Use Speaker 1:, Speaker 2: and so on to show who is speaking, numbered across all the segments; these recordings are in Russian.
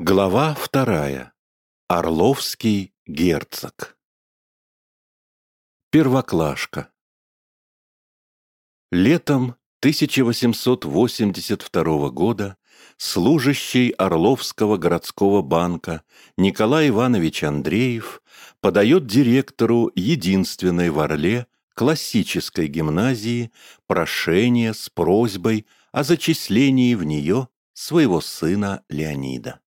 Speaker 1: Глава вторая. Орловский герцог. Первоклашка. Летом 1882 года служащий Орловского городского банка Николай Иванович Андреев подает директору единственной в Орле классической гимназии прошение с просьбой о зачислении в нее своего сына Леонида.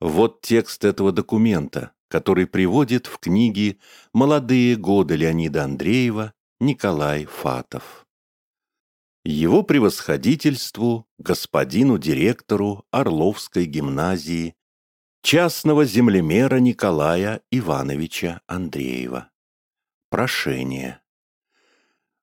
Speaker 1: Вот текст этого документа, который приводит в книге «Молодые годы Леонида Андреева» Николай Фатов. Его превосходительству, господину директору Орловской гимназии, частного землемера Николая Ивановича Андреева. Прошение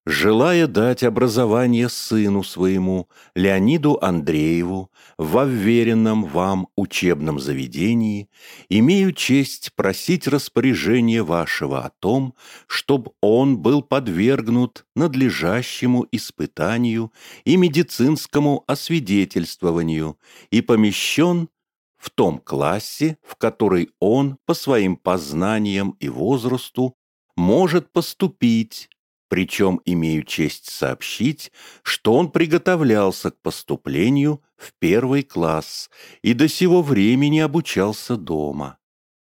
Speaker 1: желая дать образование сыну своему, Леониду Андрееву, во вверенном вам учебном заведении, имею честь просить распоряжение вашего о том, чтобы он был подвергнут надлежащему испытанию и медицинскому освидетельствованию и помещен в том классе, в который он по своим познаниям и возрасту может поступить причем имею честь сообщить, что он приготовлялся к поступлению в первый класс и до сего времени обучался дома.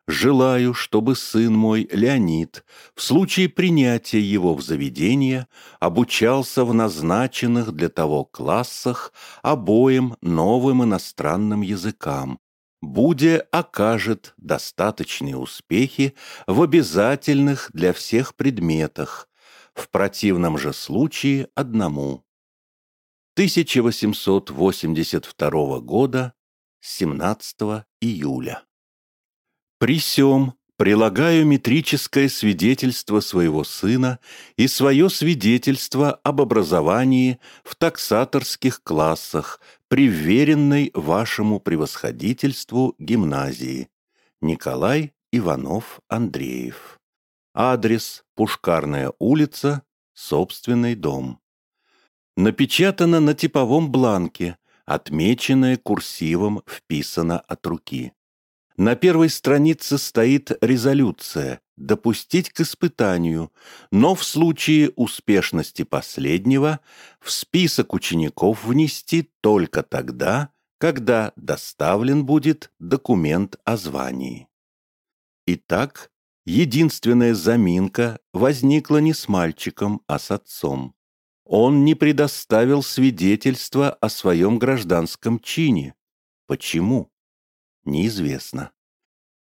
Speaker 1: Желаю, чтобы сын мой, Леонид, в случае принятия его в заведение, обучался в назначенных для того классах обоим новым иностранным языкам, Буде окажет достаточные успехи в обязательных для всех предметах, в противном же случае одному. 1882 года, 17 июля. При сём прилагаю метрическое свидетельство своего сына и свое свидетельство об образовании в таксаторских классах, приверенной вашему превосходительству гимназии. Николай Иванов-Андреев. Адрес Пушкарная улица, собственный дом. Напечатано на типовом бланке, отмеченное курсивом вписано от руки. На первой странице стоит резолюция «Допустить к испытанию», но в случае успешности последнего в список учеников внести только тогда, когда доставлен будет документ о звании. Итак, Единственная заминка возникла не с мальчиком, а с отцом. Он не предоставил свидетельства о своем гражданском чине. Почему? Неизвестно.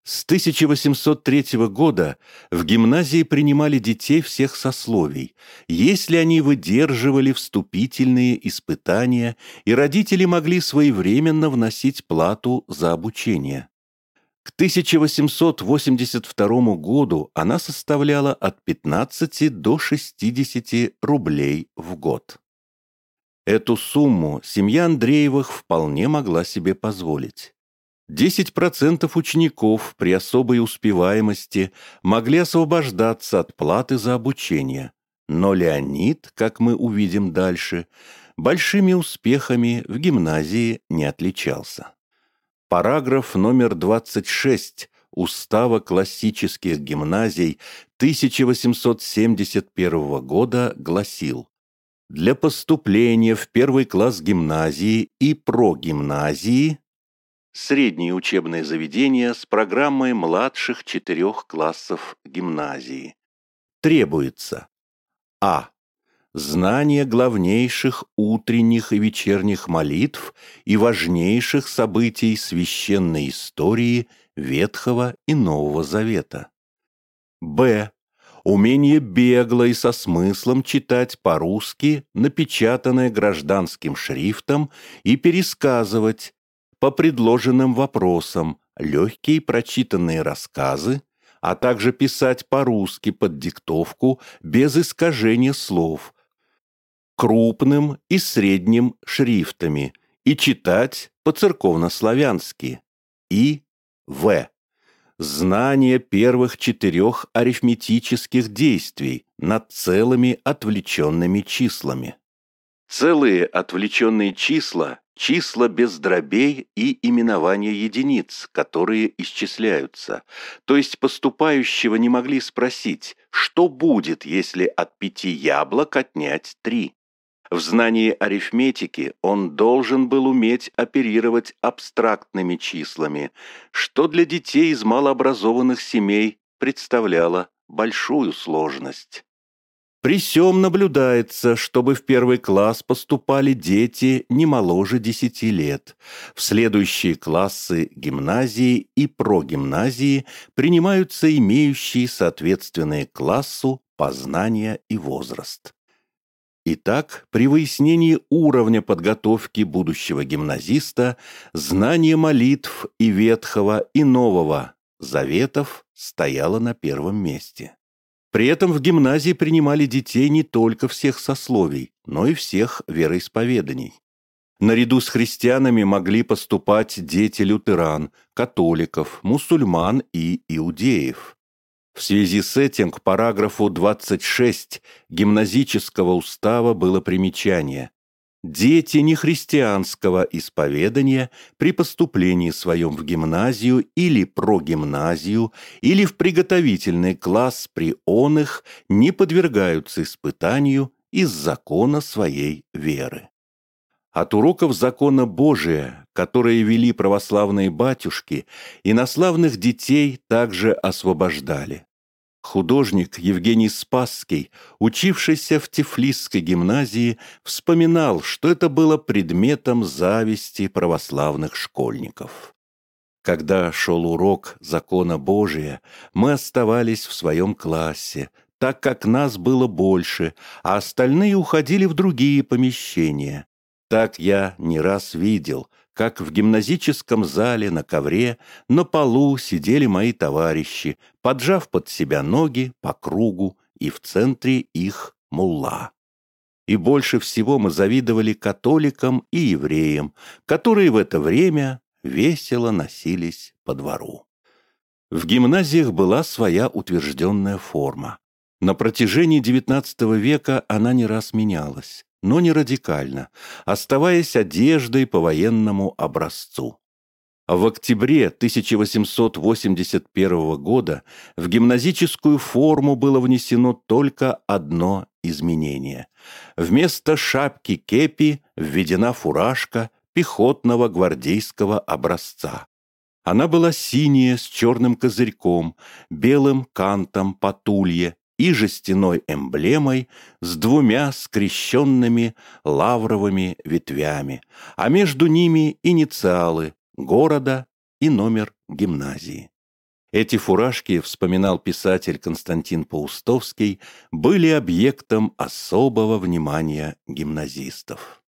Speaker 1: С 1803 года в гимназии принимали детей всех сословий, если они выдерживали вступительные испытания, и родители могли своевременно вносить плату за обучение. К 1882 году она составляла от 15 до 60 рублей в год. Эту сумму семья Андреевых вполне могла себе позволить. 10% учеников при особой успеваемости могли освобождаться от платы за обучение, но Леонид, как мы увидим дальше, большими успехами в гимназии не отличался. Параграф номер 26 Устава классических гимназий 1871 года гласил «Для поступления в первый класс гимназии и прогимназии средние учебные заведения с программой младших четырех классов гимназии. Требуется а знание главнейших утренних и вечерних молитв и важнейших событий священной истории Ветхого и Нового Завета. Б. Умение бегло и со смыслом читать по-русски напечатанное гражданским шрифтом и пересказывать по предложенным вопросам легкие прочитанные рассказы, а также писать по-русски под диктовку без искажения слов – крупным и средним шрифтами и читать по-церковнославянски. И В. Знание первых четырех арифметических действий над целыми отвлеченными числами. Целые отвлеченные числа числа без дробей и именования единиц, которые исчисляются. То есть поступающего не могли спросить, что будет, если от пяти яблок отнять три. В знании арифметики он должен был уметь оперировать абстрактными числами, что для детей из малообразованных семей представляло большую сложность. При сём наблюдается, чтобы в первый класс поступали дети не моложе 10 лет. В следующие классы гимназии и прогимназии принимаются имеющие соответственные классу познания и возраст. Итак, при выяснении уровня подготовки будущего гимназиста знание молитв и Ветхого, и Нового Заветов стояло на первом месте. При этом в гимназии принимали детей не только всех сословий, но и всех вероисповеданий. Наряду с христианами могли поступать дети лютеран, католиков, мусульман и иудеев. В связи с этим к параграфу 26 гимназического устава было примечание. Дети нехристианского исповедания при поступлении своем в гимназию или прогимназию или в приготовительный класс при оных не подвергаются испытанию из закона своей веры. От уроков закона Божия, которые вели православные батюшки, инославных детей также освобождали. Художник Евгений Спасский, учившийся в Тифлисской гимназии, вспоминал, что это было предметом зависти православных школьников. Когда шел урок закона Божия, мы оставались в своем классе, так как нас было больше, а остальные уходили в другие помещения. Так я не раз видел, как в гимназическом зале на ковре на полу сидели мои товарищи, поджав под себя ноги по кругу, и в центре их мулла. И больше всего мы завидовали католикам и евреям, которые в это время весело носились по двору. В гимназиях была своя утвержденная форма. На протяжении XIX века она не раз менялась но не радикально, оставаясь одеждой по военному образцу. В октябре 1881 года в гимназическую форму было внесено только одно изменение. Вместо шапки кепи введена фуражка пехотного гвардейского образца. Она была синяя с черным козырьком, белым кантом по тулье и жестяной эмблемой с двумя скрещенными лавровыми ветвями, а между ними инициалы города и номер гимназии. Эти фуражки, вспоминал писатель Константин Паустовский, были объектом особого внимания гимназистов.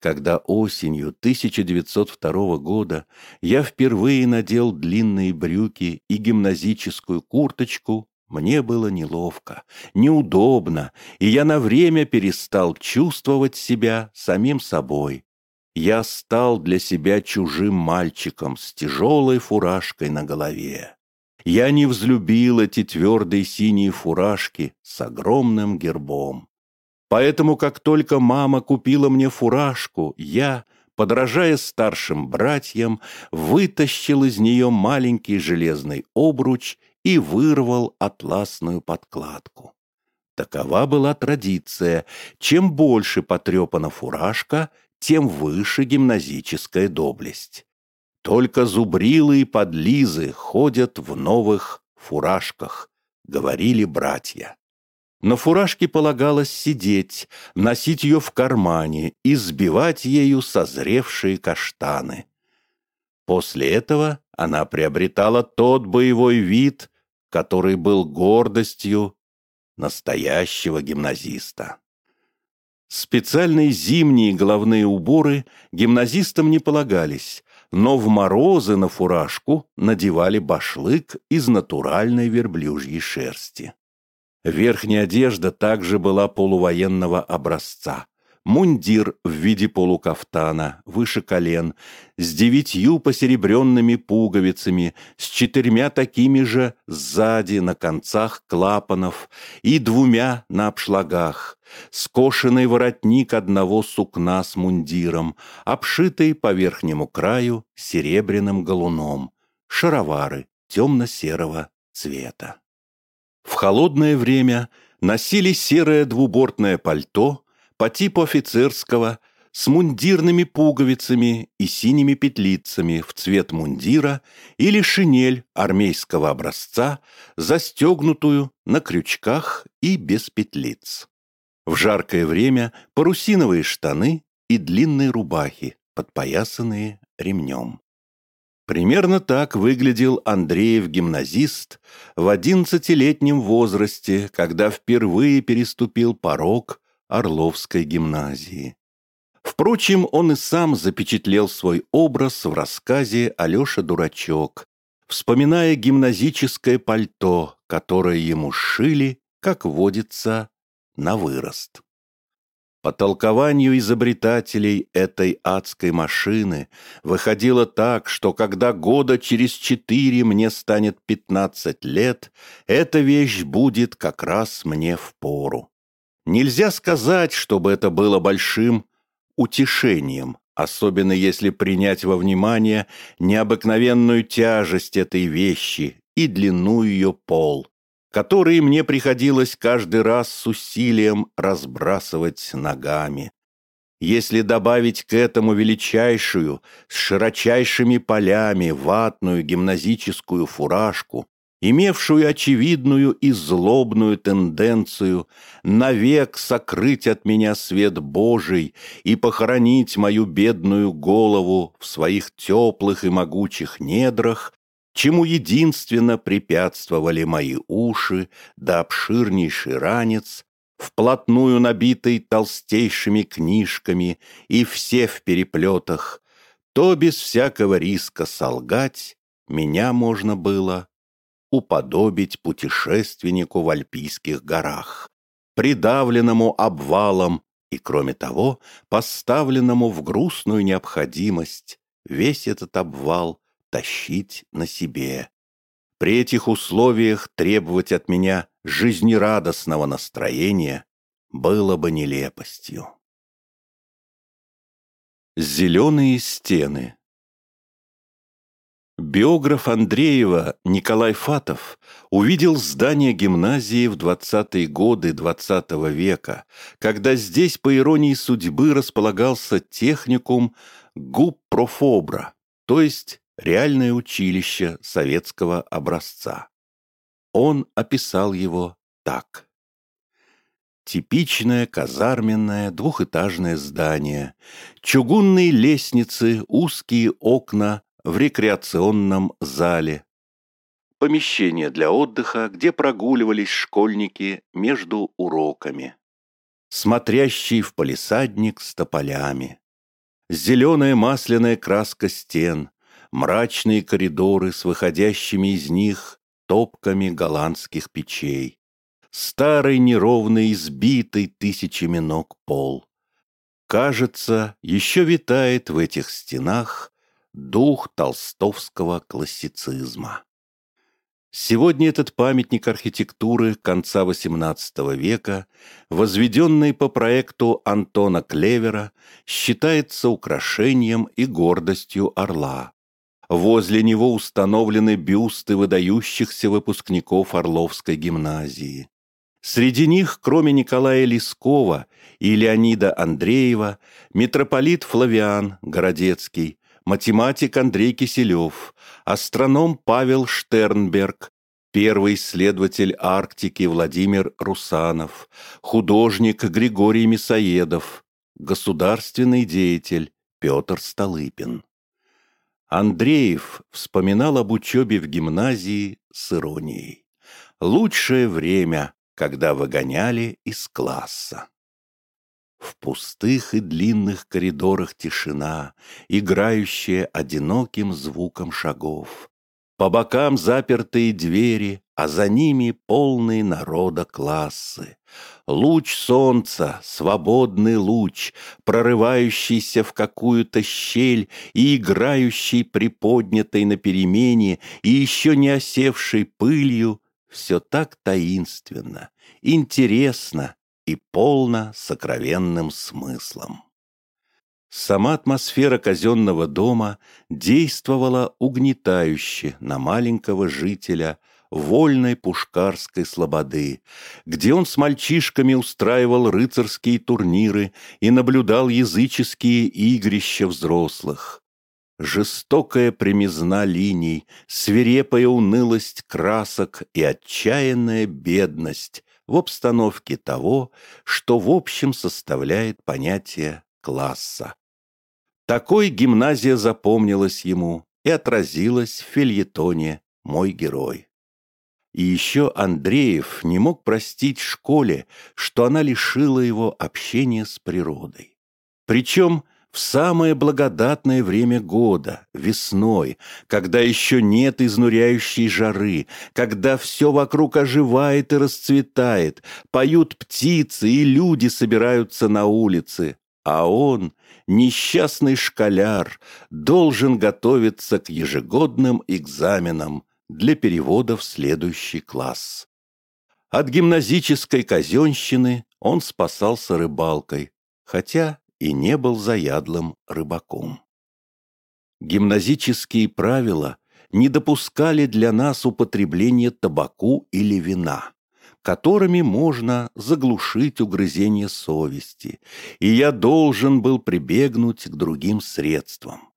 Speaker 1: Когда осенью 1902 года я впервые надел длинные брюки и гимназическую курточку, мне было неловко, неудобно, и я на время перестал чувствовать себя самим собой. Я стал для себя чужим мальчиком с тяжелой фуражкой на голове. Я не взлюбил эти твердые синие фуражки с огромным гербом. Поэтому, как только мама купила мне фуражку, я, подражая старшим братьям, вытащил из нее маленький железный обруч и вырвал атласную подкладку. Такова была традиция. Чем больше потрепана фуражка, тем выше гимназическая доблесть. Только зубрилы и подлизы ходят в новых фуражках, говорили братья. На фуражке полагалось сидеть, носить ее в кармане и сбивать ею созревшие каштаны. После этого она приобретала тот боевой вид, который был гордостью настоящего гимназиста. Специальные зимние головные уборы гимназистам не полагались, но в морозы на фуражку надевали башлык из натуральной верблюжьей шерсти. Верхняя одежда также была полувоенного образца. Мундир в виде полукафтана, выше колен, с девятью посеребренными пуговицами, с четырьмя такими же сзади на концах клапанов и двумя на обшлагах, скошенный воротник одного сукна с мундиром, обшитый по верхнему краю серебряным галуном, шаровары темно-серого цвета. В холодное время носили серое двубортное пальто по типу офицерского с мундирными пуговицами и синими петлицами в цвет мундира или шинель армейского образца, застегнутую на крючках и без петлиц. В жаркое время парусиновые штаны и длинные рубахи, подпоясанные ремнем. Примерно так выглядел Андреев-гимназист в одиннадцатилетнем возрасте, когда впервые переступил порог Орловской гимназии. Впрочем, он и сам запечатлел свой образ в рассказе «Алеша Дурачок», вспоминая гимназическое пальто, которое ему сшили, как водится, на вырост. По толкованию изобретателей этой адской машины выходило так, что когда года через четыре мне станет пятнадцать лет, эта вещь будет как раз мне в пору. Нельзя сказать, чтобы это было большим утешением, особенно если принять во внимание необыкновенную тяжесть этой вещи и длину ее пол которые мне приходилось каждый раз с усилием разбрасывать ногами. Если добавить к этому величайшую, с широчайшими полями, ватную гимназическую фуражку, имевшую очевидную и злобную тенденцию навек сокрыть от меня свет Божий и похоронить мою бедную голову в своих теплых и могучих недрах, чему единственно препятствовали мои уши да обширнейший ранец, вплотную набитый толстейшими книжками и все в переплетах, то без всякого риска солгать меня можно было уподобить путешественнику в Альпийских горах, придавленному обвалом и, кроме того, поставленному в грустную необходимость весь этот обвал тащить на себе. При этих условиях требовать от меня жизнерадостного настроения было бы нелепостью. Зеленые стены Биограф Андреева Николай Фатов увидел здание гимназии в 20-е годы XX -го века, когда здесь, по иронии судьбы, располагался техникум ГУП-профобра, то есть реальное училище советского образца. Он описал его так. Типичное казарменное двухэтажное здание, чугунные лестницы, узкие окна в рекреационном зале. Помещение для отдыха, где прогуливались школьники между уроками. Смотрящий в палисадник с тополями. Зеленая масляная краска стен, мрачные коридоры с выходящими из них топками голландских печей, старый неровный, избитый тысячами ног пол. Кажется, еще витает в этих стенах дух толстовского классицизма. Сегодня этот памятник архитектуры конца XVIII века, возведенный по проекту Антона Клевера, считается украшением и гордостью Орла, Возле него установлены бюсты выдающихся выпускников Орловской гимназии. Среди них, кроме Николая Лескова и Леонида Андреева, митрополит Флавиан Городецкий, математик Андрей Киселев, астроном Павел Штернберг, первый исследователь Арктики Владимир Русанов, художник Григорий Мясоедов, государственный деятель Петр Столыпин. Андреев вспоминал об учебе в гимназии с иронией. Лучшее время, когда выгоняли из класса. В пустых и длинных коридорах тишина, играющая одиноким звуком шагов. По бокам запертые двери, а за ними полные народа классы. Луч солнца, свободный луч, прорывающийся в какую-то щель и играющий приподнятой на перемене и еще не осевшей пылью, все так таинственно, интересно и полно сокровенным смыслом. Сама атмосфера казенного дома действовала угнетающе на маленького жителя вольной пушкарской слободы, где он с мальчишками устраивал рыцарские турниры и наблюдал языческие игрища взрослых. Жестокая примизна линий, свирепая унылость красок и отчаянная бедность в обстановке того, что в общем составляет понятие класса. Такой гимназия запомнилась ему и отразилась в фильетоне «Мой герой». И еще Андреев не мог простить школе, что она лишила его общения с природой. Причем в самое благодатное время года, весной, когда еще нет изнуряющей жары, когда все вокруг оживает и расцветает, поют птицы и люди собираются на улице, а он, несчастный школяр, должен готовиться к ежегодным экзаменам для перевода в следующий класс. От гимназической казенщины он спасался рыбалкой, хотя и не был заядлым рыбаком. Гимназические правила не допускали для нас употребления табаку или вина которыми можно заглушить угрызение совести, и я должен был прибегнуть к другим средствам.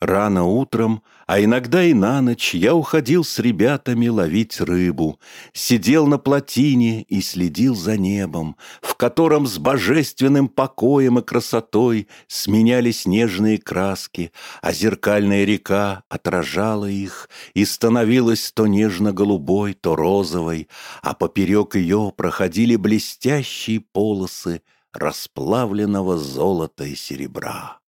Speaker 1: Рано утром, а иногда и на ночь я уходил с ребятами ловить рыбу, сидел на плотине и следил за небом, в котором с божественным покоем и красотой сменялись нежные краски, а зеркальная река отражала их и становилась то нежно-голубой, то розовой, а поперек ее проходили блестящие полосы расплавленного золота и серебра.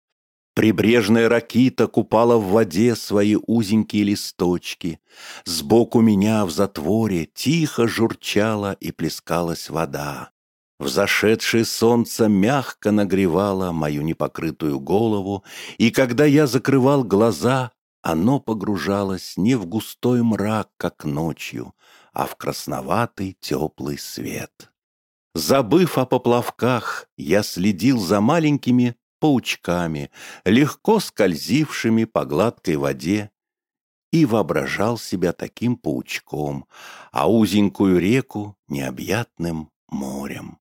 Speaker 1: Прибрежная ракита купала в воде свои узенькие листочки. Сбоку меня в затворе тихо журчала и плескалась вода. Взошедшее солнце мягко нагревало мою непокрытую голову, и когда я закрывал глаза, оно погружалось не в густой мрак, как ночью, а в красноватый теплый свет. Забыв о поплавках, я следил за маленькими паучками, легко скользившими по гладкой воде, и воображал себя таким паучком, а узенькую реку — необъятным морем.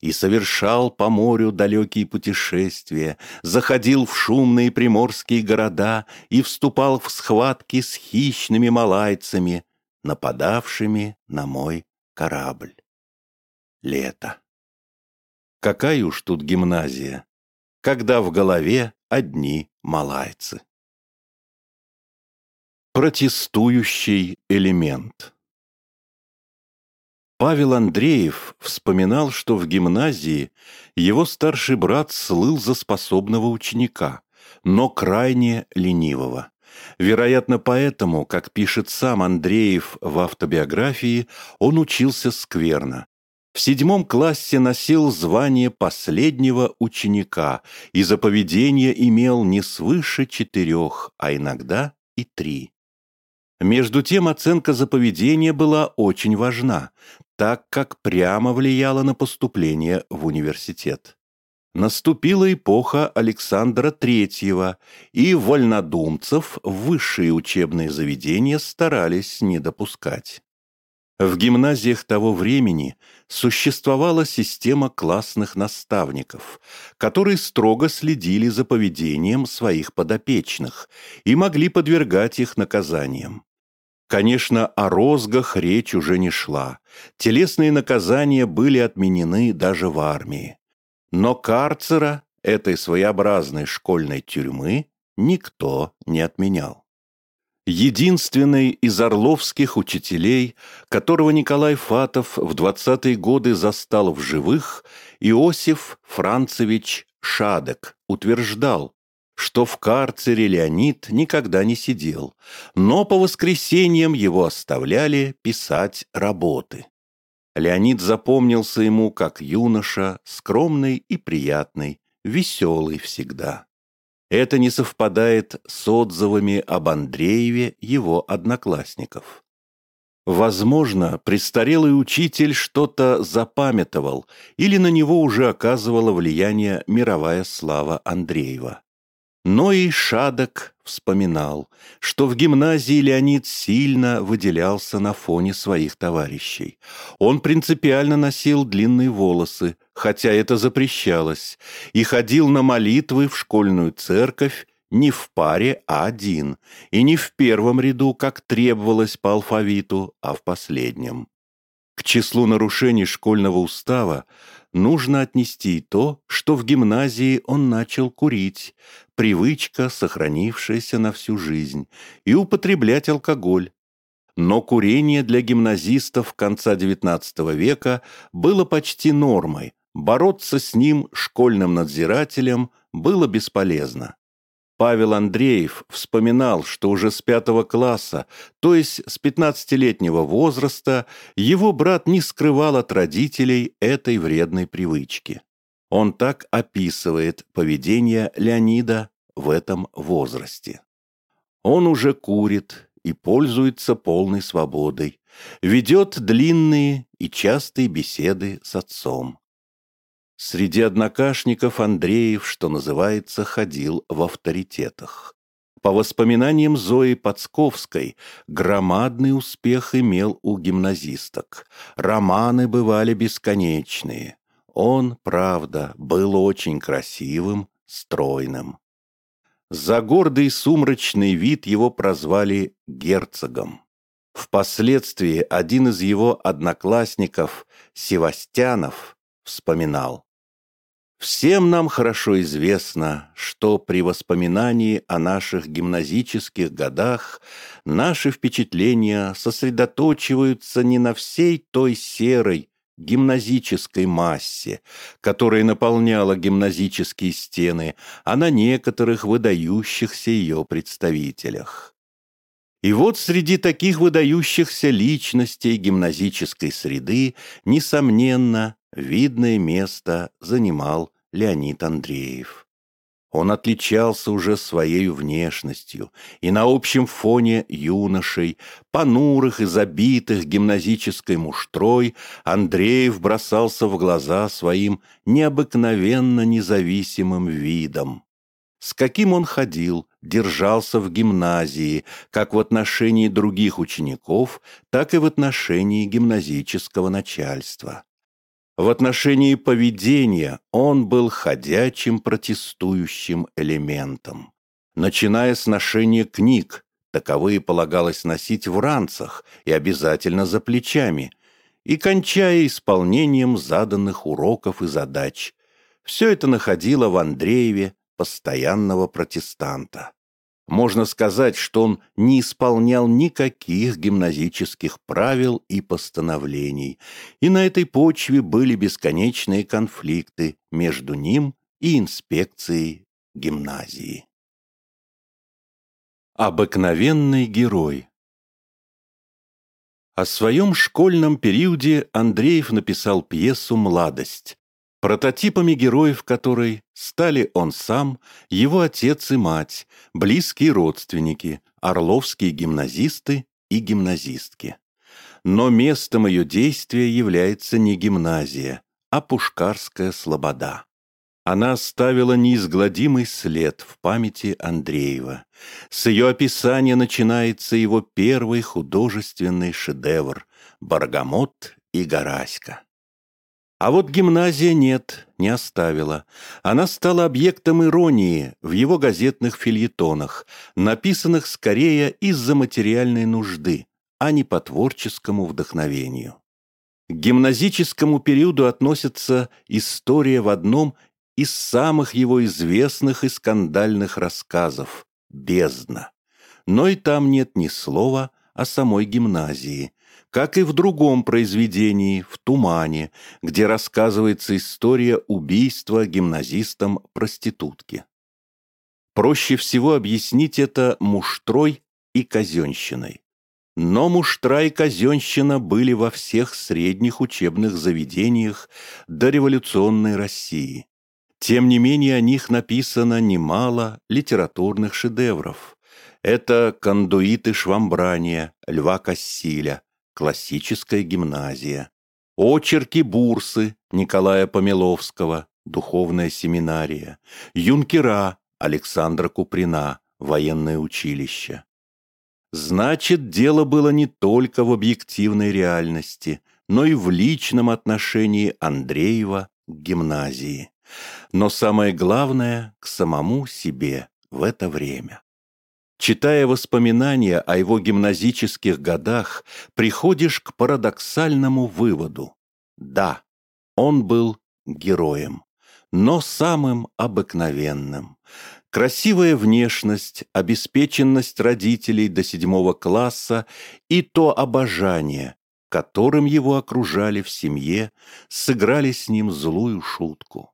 Speaker 1: И совершал по морю далекие путешествия, заходил в шумные приморские города и вступал в схватки с хищными малайцами, нападавшими на мой корабль. Лето. Какая уж тут гимназия когда в голове одни малайцы. Протестующий элемент Павел Андреев вспоминал, что в гимназии его старший брат слыл за способного ученика, но крайне ленивого. Вероятно, поэтому, как пишет сам Андреев в автобиографии, он учился скверно, в седьмом классе носил звание последнего ученика и за поведение имел не свыше четырех, а иногда и три. Между тем оценка за поведение была очень важна, так как прямо влияла на поступление в университет. Наступила эпоха Александра Третьего, и вольнодумцев в высшие учебные заведения старались не допускать. В гимназиях того времени существовала система классных наставников, которые строго следили за поведением своих подопечных и могли подвергать их наказаниям. Конечно, о розгах речь уже не шла. Телесные наказания были отменены даже в армии. Но карцера, этой своеобразной школьной тюрьмы, никто не отменял единственный из орловских учителей, которого Николай Фатов в 20-е годы застал в живых, Иосиф Францевич Шадек, утверждал, что в карцере Леонид никогда не сидел, но по воскресеньям его оставляли писать работы. Леонид запомнился ему как юноша, скромный и приятный, веселый всегда. Это не совпадает с отзывами об Андрееве его одноклассников. Возможно, престарелый учитель что-то запамятовал или на него уже оказывала влияние мировая слава Андреева. Но и Шадок вспоминал, что в гимназии Леонид сильно выделялся на фоне своих товарищей. Он принципиально носил длинные волосы, хотя это запрещалось, и ходил на молитвы в школьную церковь не в паре, а один, и не в первом ряду, как требовалось по алфавиту, а в последнем. К числу нарушений школьного устава нужно отнести то, что в гимназии он начал курить, привычка, сохранившаяся на всю жизнь, и употреблять алкоголь. Но курение для гимназистов конца XIX века было почти нормой, бороться с ним школьным надзирателем было бесполезно. Павел Андреев вспоминал, что уже с пятого класса, то есть с пятнадцатилетнего возраста, его брат не скрывал от родителей этой вредной привычки. Он так описывает поведение Леонида в этом возрасте. Он уже курит и пользуется полной свободой, ведет длинные и частые беседы с отцом. Среди однокашников Андреев, что называется, ходил в авторитетах. По воспоминаниям Зои Подсковской, громадный успех имел у гимназисток. Романы бывали бесконечные. Он, правда, был очень красивым, стройным. За гордый сумрачный вид его прозвали герцогом. Впоследствии один из его одноклассников, Севастьянов, вспоминал. Всем нам хорошо известно, что при воспоминании о наших гимназических годах наши впечатления сосредоточиваются не на всей той серой гимназической массе, которая наполняла гимназические стены, а на некоторых выдающихся ее представителях. И вот среди таких выдающихся личностей гимназической среды, несомненно, видное место занимал Леонид Андреев. Он отличался уже своей внешностью, и на общем фоне юношей, понурых и забитых гимназической муштрой, Андреев бросался в глаза своим необыкновенно независимым видом. С каким он ходил, держался в гимназии, как в отношении других учеников, так и в отношении гимназического начальства. В отношении поведения он был ходячим протестующим элементом. Начиная с ношения книг, таковые полагалось носить в ранцах и обязательно за плечами, и кончая исполнением заданных уроков и задач. Все это находило в Андрееве постоянного протестанта. Можно сказать, что он не исполнял никаких гимназических правил и постановлений, и на этой почве были бесконечные конфликты между ним и инспекцией гимназии. Обыкновенный герой О своем школьном периоде Андреев написал пьесу «Младость», Прототипами героев которой стали он сам, его отец и мать, близкие родственники, орловские гимназисты и гимназистки. Но местом ее действия является не гимназия, а Пушкарская слобода. Она оставила неизгладимый след в памяти Андреева. С ее описания начинается его первый художественный шедевр «Баргамот и Гораська». А вот гимназия нет, не оставила. Она стала объектом иронии в его газетных фильетонах, написанных скорее из-за материальной нужды, а не по творческому вдохновению. К гимназическому периоду относится история в одном из самых его известных и скандальных рассказов «Бездна». Но и там нет ни слова о самой гимназии, как и в другом произведении «В тумане», где рассказывается история убийства гимназистом проститутки. Проще всего объяснить это муштрой и казенщиной. Но муштра и казенщина были во всех средних учебных заведениях дореволюционной России. Тем не менее, о них написано немало литературных шедевров. Это «Кондуиты Швамбрания» Льва Кассиля, классическая гимназия. Очерки Бурсы Николая Помиловского, духовная семинария. Юнкера Александра Куприна, военное училище. Значит, дело было не только в объективной реальности, но и в личном отношении Андреева к гимназии. Но самое главное – к самому себе в это время. Читая воспоминания о его гимназических годах, приходишь к парадоксальному выводу. Да, он был героем, но самым обыкновенным. Красивая внешность, обеспеченность родителей до седьмого класса и то обожание, которым его окружали в семье, сыграли с ним злую шутку.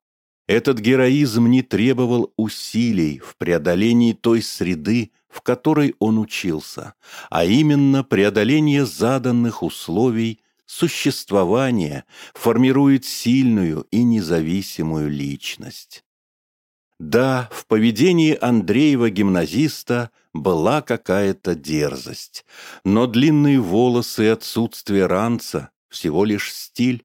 Speaker 1: Этот героизм не требовал усилий в преодолении той среды, в которой он учился, а именно преодоление заданных условий существования формирует сильную и независимую личность. Да, в поведении Андреева-гимназиста была какая-то дерзость, но длинные волосы и отсутствие ранца – всего лишь стиль,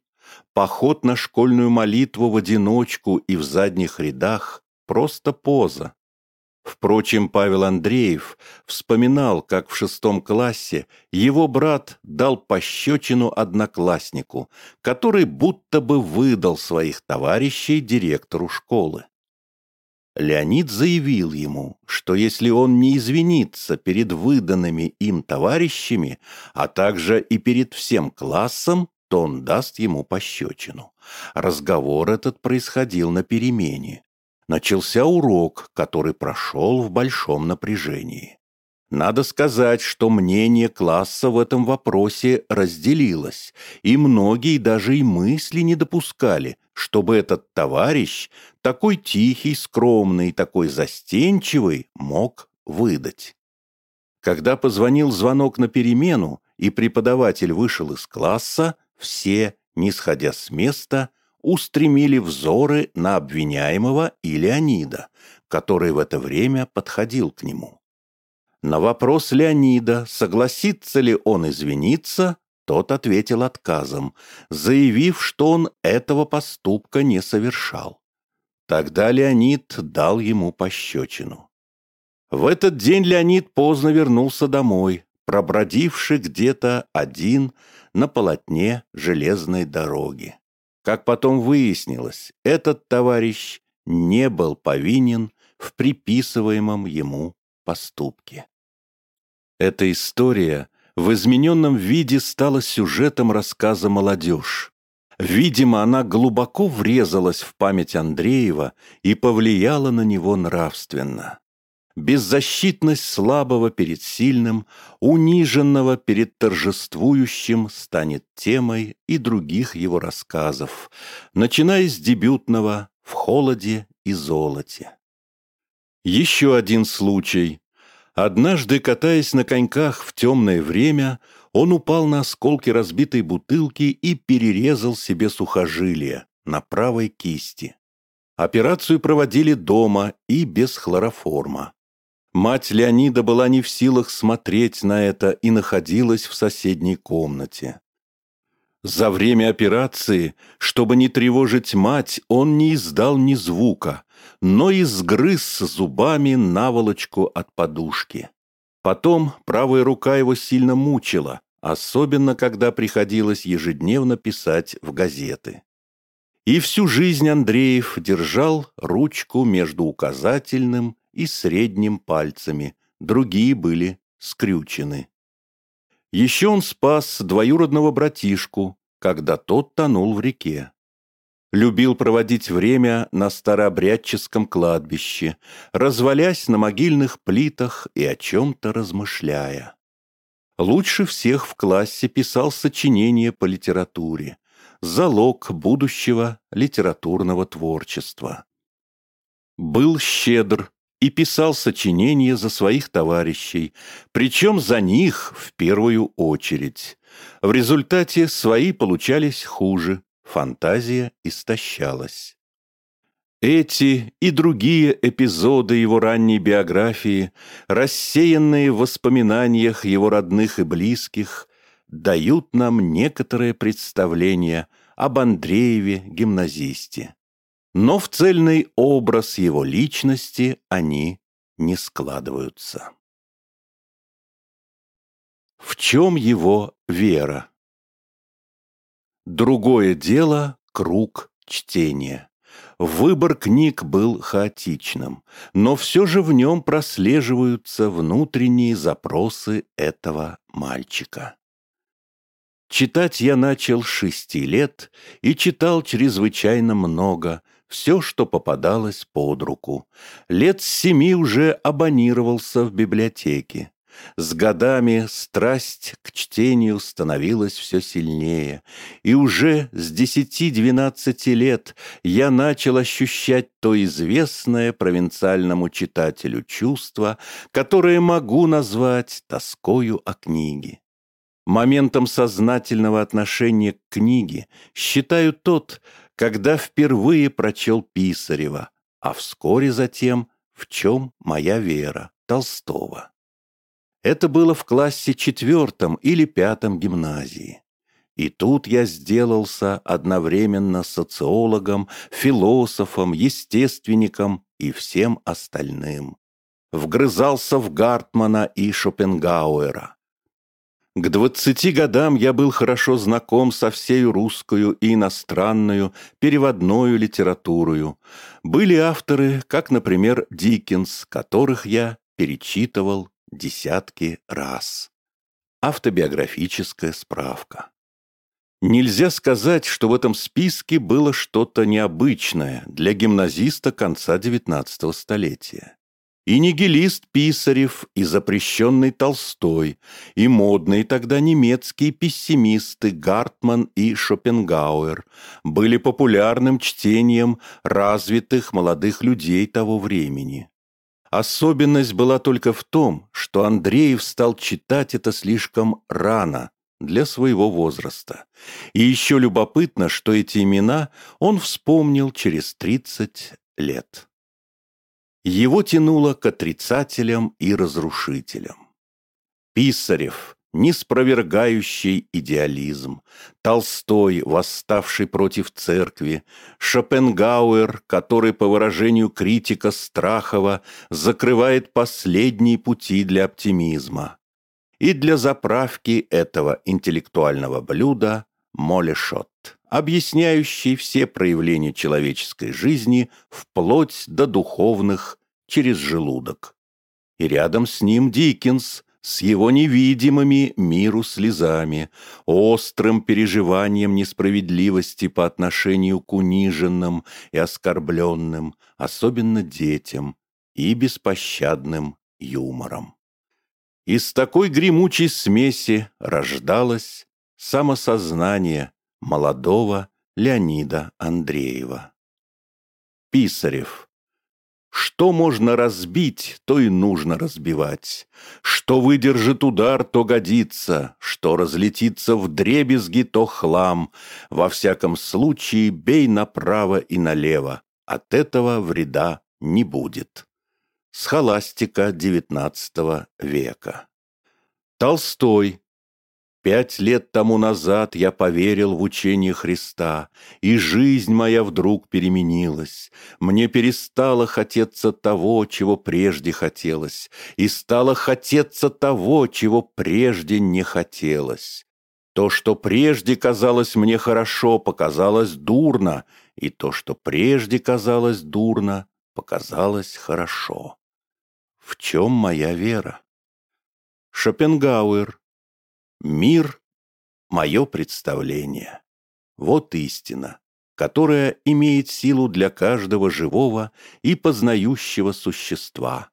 Speaker 1: поход на школьную молитву в одиночку и в задних рядах – просто поза. Впрочем, Павел Андреев вспоминал, как в шестом классе его брат дал пощечину однокласснику, который будто бы выдал своих товарищей директору школы. Леонид заявил ему, что если он не извинится перед выданными им товарищами, а также и перед всем классом, то он даст ему пощечину. Разговор этот происходил на перемене начался урок, который прошел в большом напряжении. Надо сказать, что мнение класса в этом вопросе разделилось, и многие даже и мысли не допускали, чтобы этот товарищ, такой тихий, скромный, такой застенчивый, мог выдать. Когда позвонил звонок на перемену, и преподаватель вышел из класса, все, не сходя с места, устремили взоры на обвиняемого и Леонида, который в это время подходил к нему. На вопрос Леонида, согласится ли он извиниться, тот ответил отказом, заявив, что он этого поступка не совершал. Тогда Леонид дал ему пощечину. В этот день Леонид поздно вернулся домой, пробродивший где-то один на полотне железной дороги. Как потом выяснилось, этот товарищ не был повинен в приписываемом ему поступке. Эта история в измененном виде стала сюжетом рассказа «Молодежь». Видимо, она глубоко врезалась в память Андреева и повлияла на него нравственно. Беззащитность слабого перед сильным, униженного перед торжествующим станет темой и других его рассказов, начиная с дебютного «В холоде и золоте». Еще один случай. Однажды, катаясь на коньках в темное время, он упал на осколки разбитой бутылки и перерезал себе сухожилие на правой кисти. Операцию проводили дома и без хлороформа. Мать Леонида была не в силах смотреть на это и находилась в соседней комнате. За время операции, чтобы не тревожить мать, он не издал ни звука, но и сгрыз зубами наволочку от подушки. Потом правая рука его сильно мучила, особенно когда приходилось ежедневно писать в газеты. И всю жизнь Андреев держал ручку между указательным и средним пальцами, другие были скрючены. Еще он спас двоюродного братишку, когда тот тонул в реке. Любил проводить время на старообрядческом кладбище, развалясь на могильных плитах и о чем-то размышляя. Лучше всех в классе писал сочинения по литературе, залог будущего литературного творчества. Был щедр, и писал сочинения за своих товарищей, причем за них в первую очередь. В результате свои получались хуже, фантазия истощалась. Эти и другие эпизоды его ранней биографии, рассеянные в воспоминаниях его родных и близких, дают нам некоторое представление об Андрееве гимназисте. Но в цельный образ его личности они не складываются. В чем его вера? Другое дело — круг чтения. Выбор книг был хаотичным, но все же в нем прослеживаются внутренние запросы этого мальчика. Читать я начал шести лет и читал чрезвычайно много, все, что попадалось под руку. Лет семи уже абонировался в библиотеке. С годами страсть к чтению становилась все сильнее, и уже с десяти-двенадцати лет я начал ощущать то известное провинциальному читателю чувство, которое могу назвать тоскою о книге. Моментом сознательного отношения к книге считаю тот, когда впервые прочел Писарева, а вскоре затем «В чем моя вера» Толстого. Это было в классе четвертом или пятом гимназии. И тут я сделался одновременно социологом, философом, естественником и всем остальным. Вгрызался в Гартмана и Шопенгауэра. К двадцати годам я был хорошо знаком со всей русскую и иностранную переводную литературою. Были авторы, как, например, Диккенс, которых я перечитывал десятки раз. Автобиографическая справка. Нельзя сказать, что в этом списке было что-то необычное для гимназиста конца XIX столетия. И нигилист Писарев, и запрещенный Толстой, и модные тогда немецкие пессимисты Гартман и Шопенгауэр были популярным чтением развитых молодых людей того времени. Особенность была только в том, что Андреев стал читать это слишком рано для своего возраста. И еще любопытно, что эти имена он вспомнил через 30 лет. Его тянуло к отрицателям и разрушителям. Писарев, неспровергающий идеализм, Толстой, восставший против церкви, Шопенгауэр, который, по выражению критика Страхова, закрывает последние пути для оптимизма. И для заправки этого интеллектуального блюда молешот, объясняющий все проявления человеческой жизни вплоть до духовных через желудок. И рядом с ним Диккенс – с его невидимыми миру слезами, острым переживанием несправедливости по отношению к униженным и оскорбленным, особенно детям, и беспощадным юмором. Из такой гремучей смеси рождалось самосознание молодого Леонида Андреева. Писарев что можно разбить, то и нужно разбивать. Что выдержит удар, то годится. Что разлетится в дребезги, то хлам. Во всяком случае, бей направо и налево. От этого вреда не будет. Схоластика XIX века. Толстой. Пять лет тому назад я поверил в учение Христа, и жизнь моя вдруг переменилась. Мне перестало хотеться того, чего прежде хотелось, и стало хотеться того, чего прежде не хотелось. То, что прежде казалось мне хорошо, показалось дурно, и то, что прежде казалось дурно, показалось хорошо. В чем моя вера? Шопенгауэр, Мир — мое представление. Вот истина, которая имеет силу для каждого живого и познающего существа.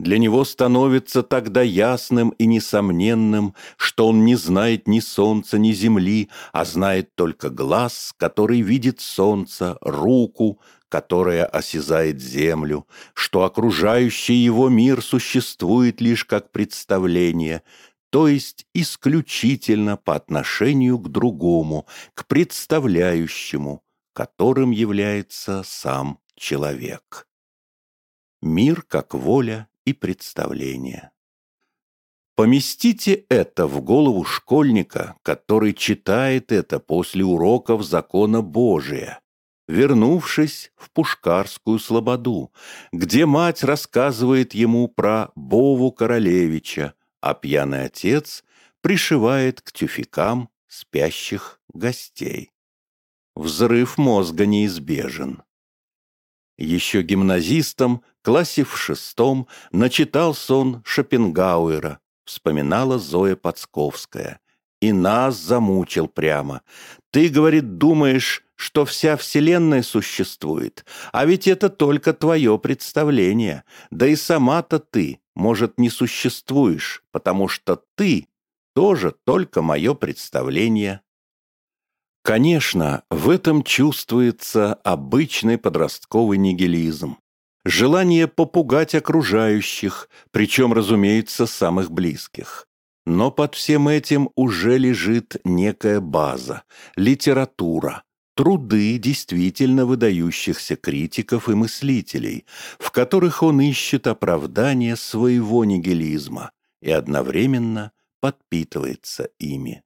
Speaker 1: Для него становится тогда ясным и несомненным, что он не знает ни солнца, ни земли, а знает только глаз, который видит солнце, руку, которое осязает землю, что окружающий его мир существует лишь как представление, то есть исключительно по отношению к другому, к представляющему, которым является сам человек. Мир как воля и представление. Поместите это в голову школьника, который читает это после уроков закона Божия, вернувшись в Пушкарскую слободу, где мать рассказывает ему про Бову Королевича, а пьяный отец пришивает к тюфякам спящих гостей. Взрыв мозга неизбежен. Еще гимназистом, классе в шестом, начитался он Шопенгауэра, вспоминала Зоя Подсковская. И нас замучил прямо. Ты, говорит, думаешь, что вся Вселенная существует, а ведь это только твое представление. Да и сама-то ты, может, не существуешь, потому что ты тоже только мое представление. Конечно, в этом чувствуется обычный подростковый нигилизм. Желание попугать окружающих, причем, разумеется, самых близких. Но под всем этим уже лежит некая база, литература, труды действительно выдающихся критиков и мыслителей, в которых он ищет оправдание своего нигилизма и одновременно подпитывается ими.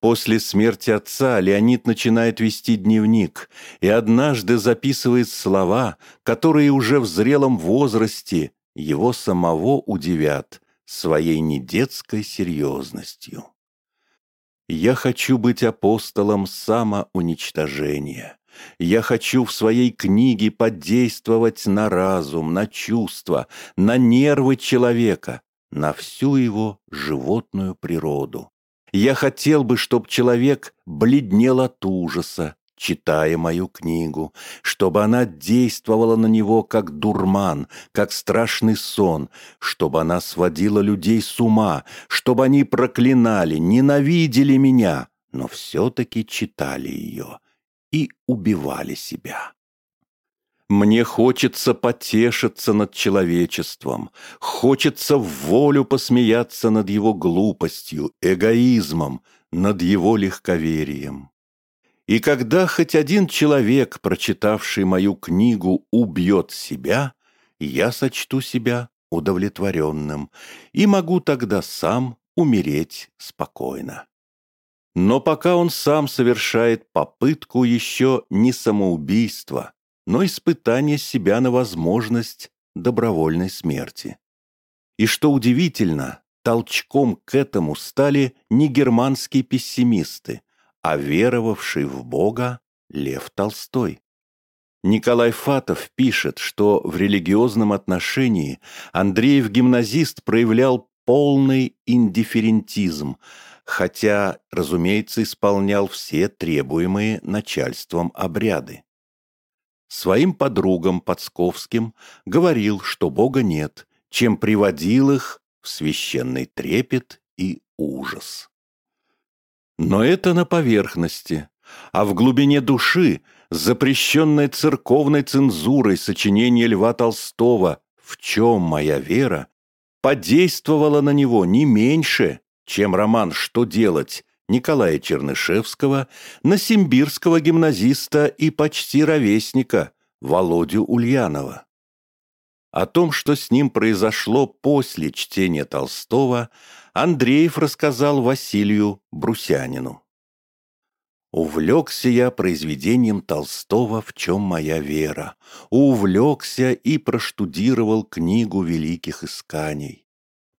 Speaker 1: После смерти отца Леонид начинает вести дневник и однажды записывает слова, которые уже в зрелом возрасте его самого удивят своей недетской серьезностью. «Я хочу быть апостолом самоуничтожения. Я хочу в своей книге подействовать на разум, на чувства, на нервы человека, на всю его животную природу. Я хотел бы, чтобы человек бледнел от ужаса, читая мою книгу, чтобы она действовала на него как дурман, как страшный сон, чтобы она сводила людей с ума, чтобы они проклинали, ненавидели меня, но все-таки читали ее и убивали себя. Мне хочется потешиться над человечеством, хочется в волю посмеяться над его глупостью, эгоизмом, над его легковерием. И когда хоть один человек, прочитавший мою книгу, убьет себя, я сочту себя удовлетворенным и могу тогда сам умереть спокойно. Но пока он сам совершает попытку еще не самоубийства, но испытание себя на возможность добровольной смерти. И что удивительно, толчком к этому стали не германские пессимисты, а веровавший в Бога Лев Толстой. Николай Фатов пишет, что в религиозном отношении Андреев гимназист проявлял полный индифферентизм, хотя, разумеется, исполнял все требуемые начальством обряды. Своим подругам Подсковским говорил, что Бога нет, чем приводил их в священный трепет и ужас. Но это на поверхности, а в глубине души, запрещенной церковной цензурой сочинение Льва Толстого «В чем моя вера?» подействовало на него не меньше, чем роман «Что делать?» Николая Чернышевского на симбирского гимназиста и почти ровесника Володю Ульянова. О том, что с ним произошло после чтения Толстого, Андреев рассказал Василию Брусянину. Увлекся я произведением Толстого «В чем моя вера», увлекся и проштудировал книгу великих исканий.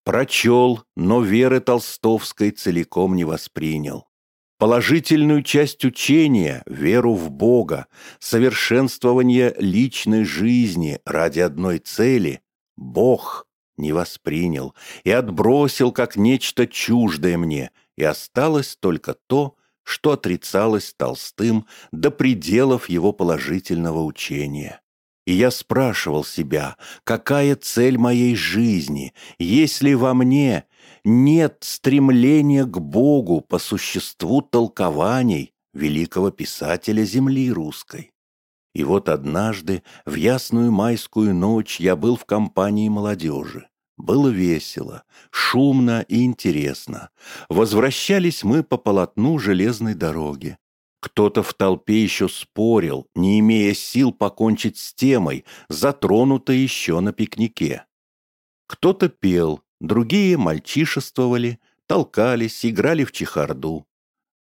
Speaker 1: Прочел, но веры толстовской целиком не воспринял. Положительную часть учения, веру в Бога, совершенствование личной жизни ради одной цели, Бог не воспринял и отбросил как нечто чуждое мне, и осталось только то, что отрицалось Толстым до пределов его положительного учения. И я спрашивал себя, какая цель моей жизни, если во мне нет стремления к Богу по существу толкований великого писателя земли русской. И вот однажды, в ясную майскую ночь, я был в компании молодежи. Было весело, шумно и интересно. Возвращались мы по полотну железной дороги. Кто-то в толпе еще спорил, не имея сил покончить с темой, затронутой еще на пикнике. Кто-то пел, другие мальчишествовали, толкались, играли в чехарду.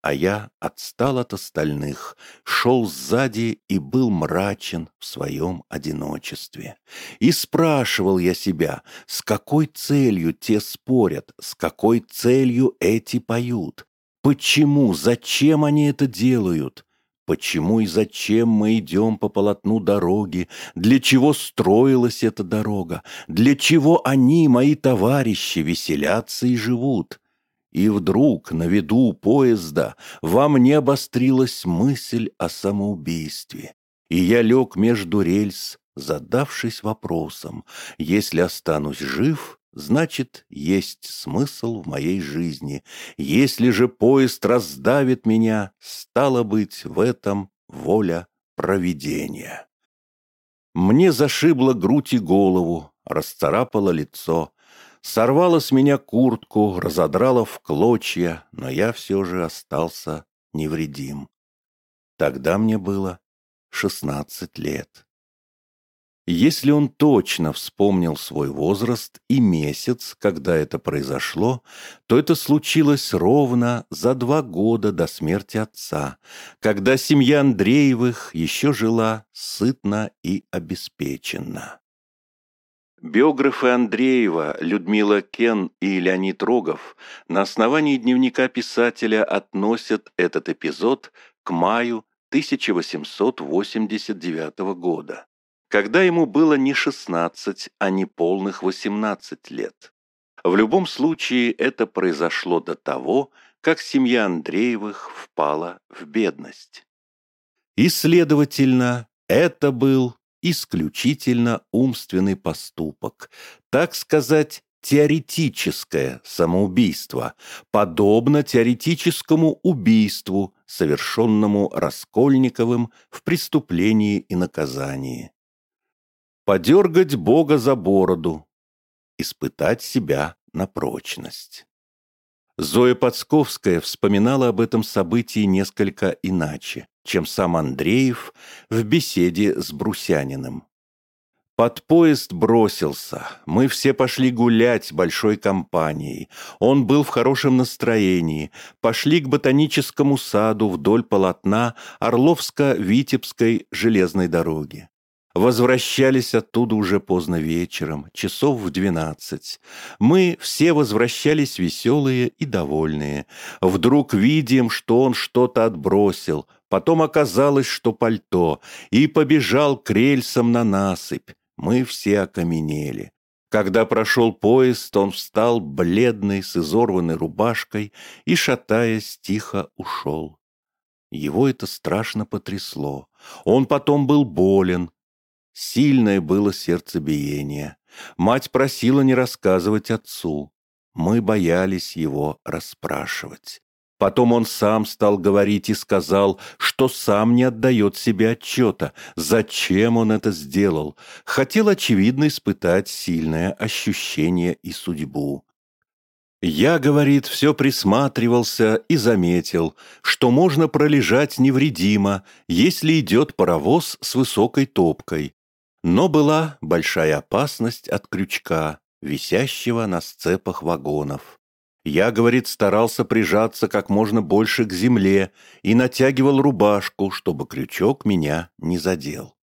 Speaker 1: А я отстал от остальных, шел сзади и был мрачен в своем одиночестве. И спрашивал я себя, с какой целью те спорят, с какой целью эти поют, почему, зачем они это делают, почему и зачем мы идем по полотну дороги, для чего строилась эта дорога, для чего они, мои товарищи, веселятся и живут. И вдруг на виду поезда во мне обострилась мысль о самоубийстве. И я лег между рельс, задавшись вопросом, если останусь жив, значит, есть смысл в моей жизни. Если же поезд раздавит меня, стало быть, в этом воля провидения. Мне зашибло грудь и голову, расцарапало лицо, Сорвала с меня куртку, разодрала в клочья, но я все же остался невредим. Тогда мне было шестнадцать лет. Если он точно вспомнил свой возраст и месяц, когда это произошло, то это случилось ровно за два года до смерти отца, когда семья Андреевых еще жила сытно и обеспеченно. Биографы Андреева, Людмила Кен и Леонид Рогов на основании дневника писателя относят этот эпизод к маю 1889 года, когда ему было не 16, а не полных 18 лет. В любом случае это произошло до того, как семья Андреевых впала в бедность. И, следовательно, это был исключительно умственный поступок, так сказать, теоретическое самоубийство, подобно теоретическому убийству, совершенному Раскольниковым в преступлении и наказании. Подергать Бога за бороду, испытать себя на прочность. Зоя Подсковская вспоминала об этом событии несколько иначе чем сам Андреев в беседе с Брусяниным. Под поезд бросился. Мы все пошли гулять большой компанией. Он был в хорошем настроении. Пошли к ботаническому саду вдоль полотна Орловско-Витебской железной дороги. Возвращались оттуда уже поздно вечером, часов в двенадцать. Мы все возвращались веселые и довольные. Вдруг видим, что он что-то отбросил, Потом оказалось, что пальто, и побежал к рельсам на насыпь. Мы все окаменели. Когда прошел поезд, он встал бледный, с изорванной рубашкой и, шатаясь, тихо ушел. Его это страшно потрясло. Он потом был болен. Сильное было сердцебиение. Мать просила не рассказывать отцу. Мы боялись его расспрашивать. Потом он сам стал говорить и сказал, что сам не отдает себе отчета, зачем он это сделал. Хотел, очевидно, испытать сильное ощущение и судьбу. Я, говорит, все присматривался и заметил, что можно пролежать невредимо, если идет паровоз с высокой топкой. Но была большая опасность от крючка, висящего на сцепах вагонов. Я, говорит, старался прижаться как можно больше к земле и натягивал рубашку, чтобы крючок меня не задел.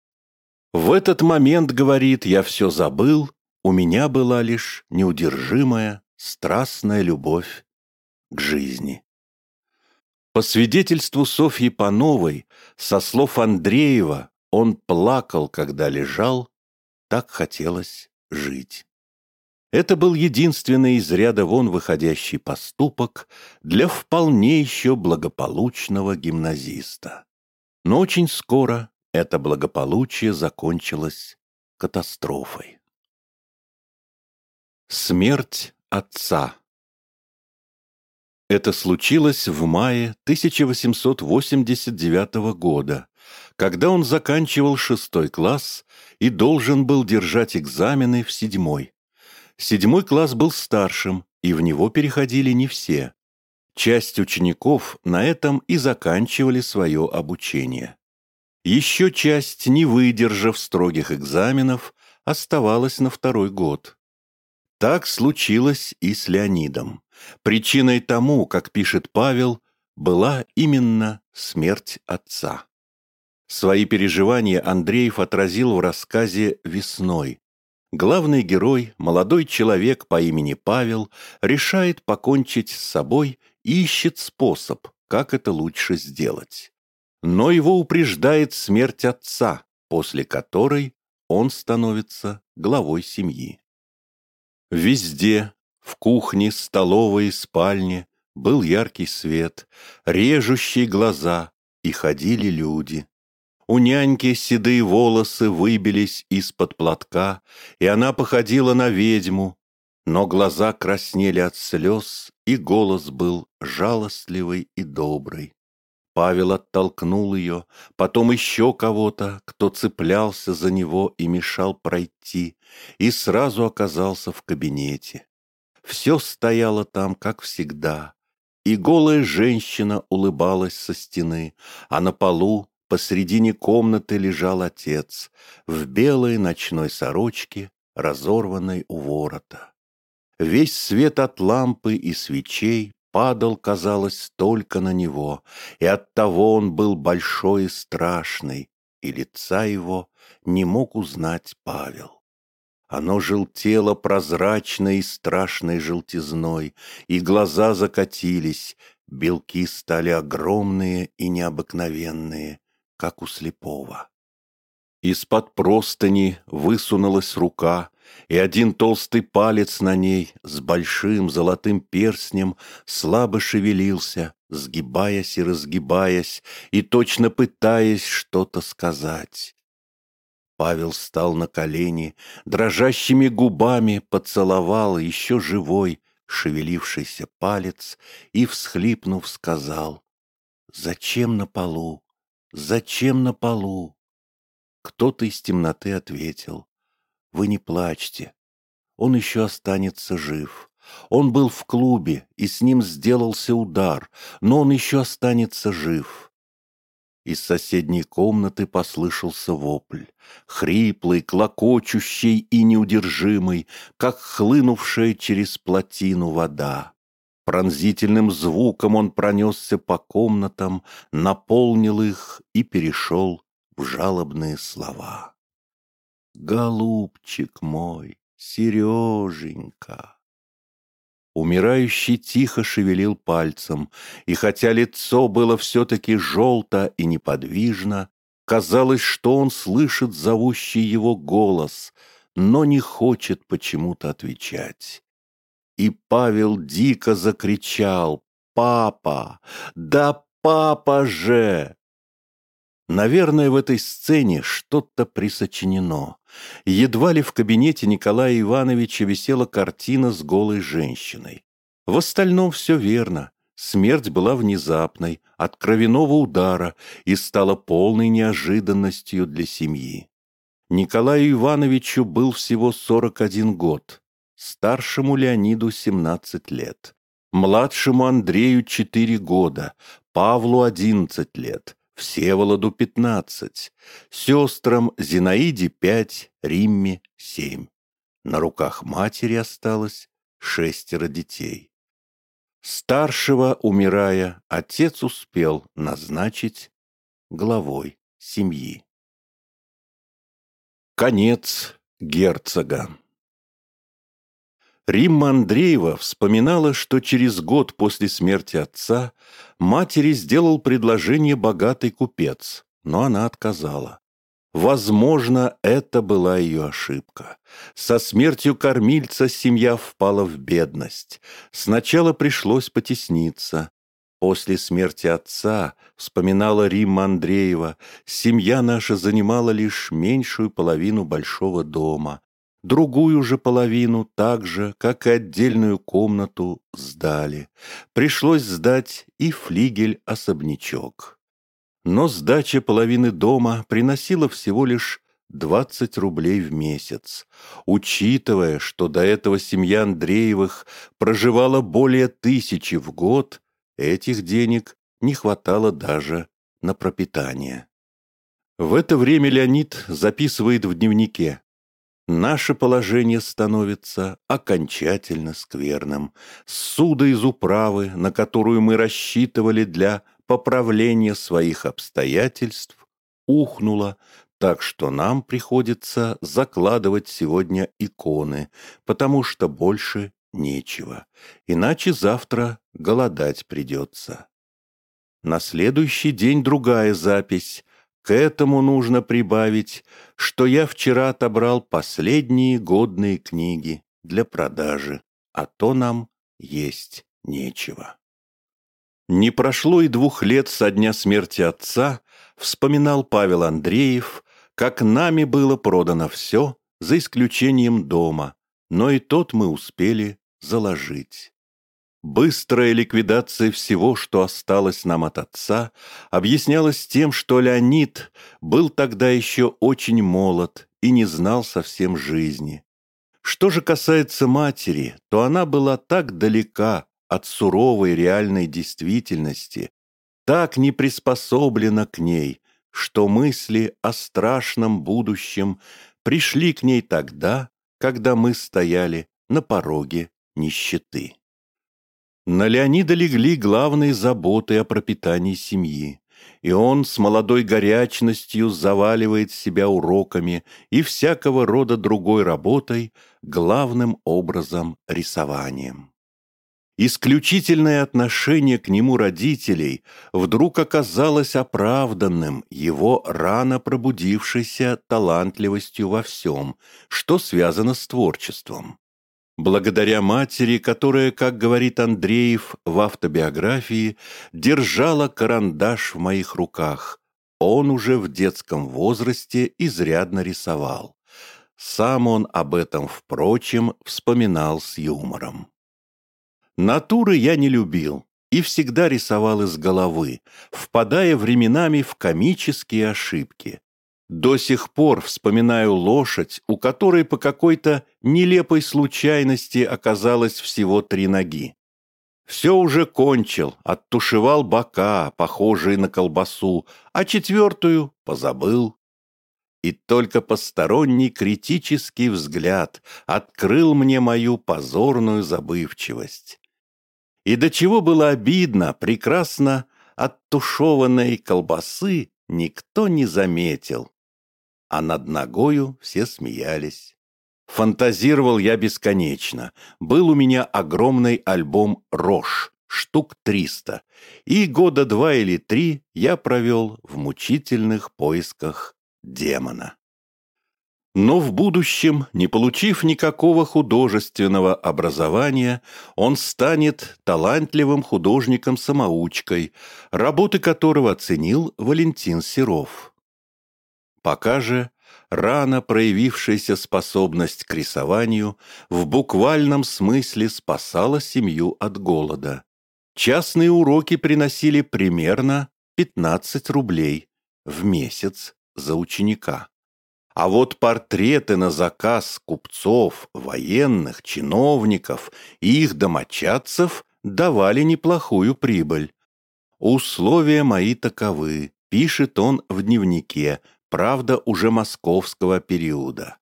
Speaker 1: В этот момент, говорит, я все забыл, у меня была лишь неудержимая, страстная любовь к жизни. По свидетельству Софьи Пановой, со слов Андреева, он плакал, когда лежал, так хотелось жить. Это был единственный из ряда вон выходящий поступок для вполне еще благополучного гимназиста. Но очень скоро это благополучие закончилось катастрофой. Смерть отца Это случилось в мае 1889 года, когда он заканчивал шестой класс и должен был держать экзамены в седьмой. Седьмой класс был старшим, и в него переходили не все. Часть учеников на этом и заканчивали свое обучение. Еще часть, не выдержав строгих экзаменов, оставалась на второй год. Так случилось и с Леонидом. Причиной тому, как пишет Павел, была именно смерть отца. Свои переживания Андреев отразил в рассказе «Весной». Главный герой, молодой человек по имени Павел, решает покончить с собой и ищет способ, как это лучше сделать. Но его упреждает смерть отца, после которой он становится главой семьи. Везде, в кухне, столовой, спальне, был яркий свет, режущие глаза, и ходили люди. У няньки седые волосы выбились из-под платка, и она походила на ведьму, но глаза краснели от слез, и голос был жалостливый и добрый. Павел оттолкнул ее, потом еще кого-то, кто цеплялся за него и мешал пройти, и сразу оказался в кабинете. Все стояло там, как всегда, и голая женщина улыбалась со стены, а на полу посредине комнаты лежал отец в белой ночной сорочке, разорванной у ворота. Весь свет от лампы и свечей падал, казалось, только на него, и оттого он был большой и страшный, и лица его не мог узнать Павел. Оно желтело прозрачной и страшной желтизной, и глаза закатились, белки стали огромные и необыкновенные, как у слепого. Из-под простыни высунулась рука, и один толстый палец на ней с большим золотым перстнем слабо шевелился, сгибаясь и разгибаясь, и точно пытаясь что-то сказать. Павел встал на колени, дрожащими губами поцеловал еще живой, шевелившийся палец и, всхлипнув, сказал «Зачем на полу? Зачем на полу?» Кто-то из темноты ответил «Вы не плачьте, он еще останется жив». Он был в клубе, и с ним сделался удар, но он еще останется жив. Из соседней комнаты послышался вопль, хриплый, клокочущий и неудержимый, как хлынувшая через плотину вода. Пронзительным звуком он пронесся по комнатам, наполнил их и перешел в жалобные слова. «Голубчик мой, Сереженька!» Умирающий тихо шевелил пальцем, и хотя лицо было все-таки желто и неподвижно, казалось, что он слышит зовущий его голос, но не хочет почему-то отвечать. И Павел дико закричал «Папа! Да папа же!» Наверное, в этой сцене что-то присочинено. Едва ли в кабинете Николая Ивановича висела картина с голой женщиной. В остальном все верно. Смерть была внезапной, от кровяного удара и стала полной неожиданностью для семьи. Николаю Ивановичу был всего 41 год, старшему Леониду 17 лет, младшему Андрею 4 года, Павлу 11 лет, Всеволоду пятнадцать, сестрам Зинаиде пять, Римме семь. На руках матери осталось шестеро детей. Старшего, умирая, отец успел назначить главой семьи. Конец герцога Римма Андреева вспоминала, что через год после смерти отца матери сделал предложение богатый купец, но она отказала. Возможно, это была ее ошибка. Со смертью кормильца семья впала в бедность. Сначала пришлось потесниться. После смерти отца, вспоминала Римма Андреева, семья наша занимала лишь меньшую половину большого дома, Другую же половину, так же, как и отдельную комнату, сдали. Пришлось сдать и флигель-особнячок. но сдача половины дома приносила всего лишь 20 рублей в месяц, учитывая, что до этого семья Андреевых проживала более тысячи в год, этих денег не хватало даже на пропитание. В это время Леонид записывает в дневнике. Наше положение становится окончательно скверным. Суда из управы, на которую мы рассчитывали для поправления своих обстоятельств, ухнула, так что нам приходится закладывать сегодня иконы, потому что больше нечего, иначе завтра голодать придется. На следующий день другая запись. К этому нужно прибавить, что я вчера отобрал последние годные книги для продажи, а то нам есть нечего. Не прошло и двух лет со дня смерти отца, вспоминал Павел Андреев, как нами было продано все, за исключением дома, но и тот мы успели заложить. Быстрая ликвидация всего, что осталось нам от отца, объяснялась тем, что Леонид был тогда еще очень молод и не знал совсем жизни. Что же касается матери, то она была так далека от суровой реальной действительности, так не приспособлена к ней, что мысли о страшном будущем пришли к ней тогда, когда мы стояли на пороге нищеты. На Леонида легли главные заботы о пропитании семьи, и он с молодой горячностью заваливает себя уроками и всякого рода другой работой, главным образом рисованием. Исключительное отношение к нему родителей вдруг оказалось оправданным его рано пробудившейся талантливостью во всем, что связано с творчеством. Благодаря матери, которая, как говорит Андреев в автобиографии, держала карандаш в моих руках, он уже в детском возрасте изрядно рисовал. Сам он об этом, впрочем, вспоминал с юмором. Натуры я не любил и всегда рисовал из головы, впадая временами в комические ошибки. До сих пор вспоминаю лошадь, у которой по какой-то нелепой случайности оказалось всего три ноги. Все уже кончил, оттушевал бока, похожие на колбасу, а четвертую позабыл. И только посторонний критический взгляд открыл мне мою позорную забывчивость. И до чего было обидно, прекрасно оттушеванной колбасы никто не заметил. А над ногою все смеялись. Фантазировал я бесконечно. Был у меня огромный альбом «Рош», штук триста, и года два или три я провел в мучительных поисках демона. Но в будущем, не получив никакого художественного образования, он станет талантливым художником-самоучкой, работы которого оценил Валентин Серов. Пока же рано проявившаяся способность к рисованию в буквальном смысле спасала семью от голода. Частные уроки приносили примерно 15 рублей в месяц за ученика. А вот портреты на заказ купцов, военных, чиновников и их домочадцев давали неплохую прибыль. «Условия мои таковы», — пишет он в дневнике, правда, уже московского периода.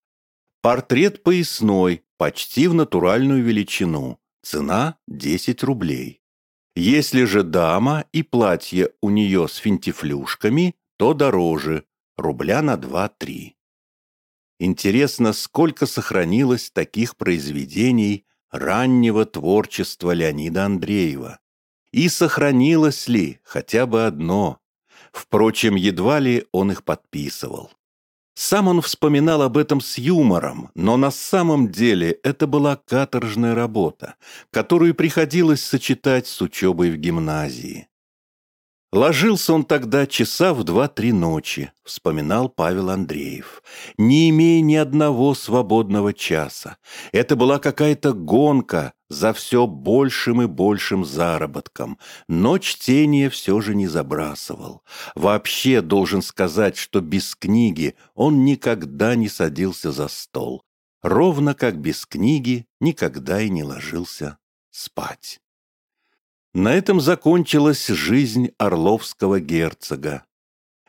Speaker 1: Портрет поясной, почти в натуральную величину. Цена 10 рублей. Если же дама и платье у нее с финтифлюшками, то дороже, рубля на 2-3. Интересно, сколько сохранилось таких произведений раннего творчества Леонида Андреева. И сохранилось ли хотя бы одно? Впрочем, едва ли он их подписывал. Сам он вспоминал об этом с юмором, но на самом деле это была каторжная работа, которую приходилось сочетать с учебой в гимназии. Ложился он тогда часа в два-три ночи, вспоминал Павел Андреев, не имея ни одного свободного часа. Это была какая-то гонка за все большим и большим заработком, но чтение все же не забрасывал. Вообще должен сказать, что без книги он никогда не садился за стол, ровно как без книги никогда и не ложился спать. На этом закончилась жизнь орловского герцога.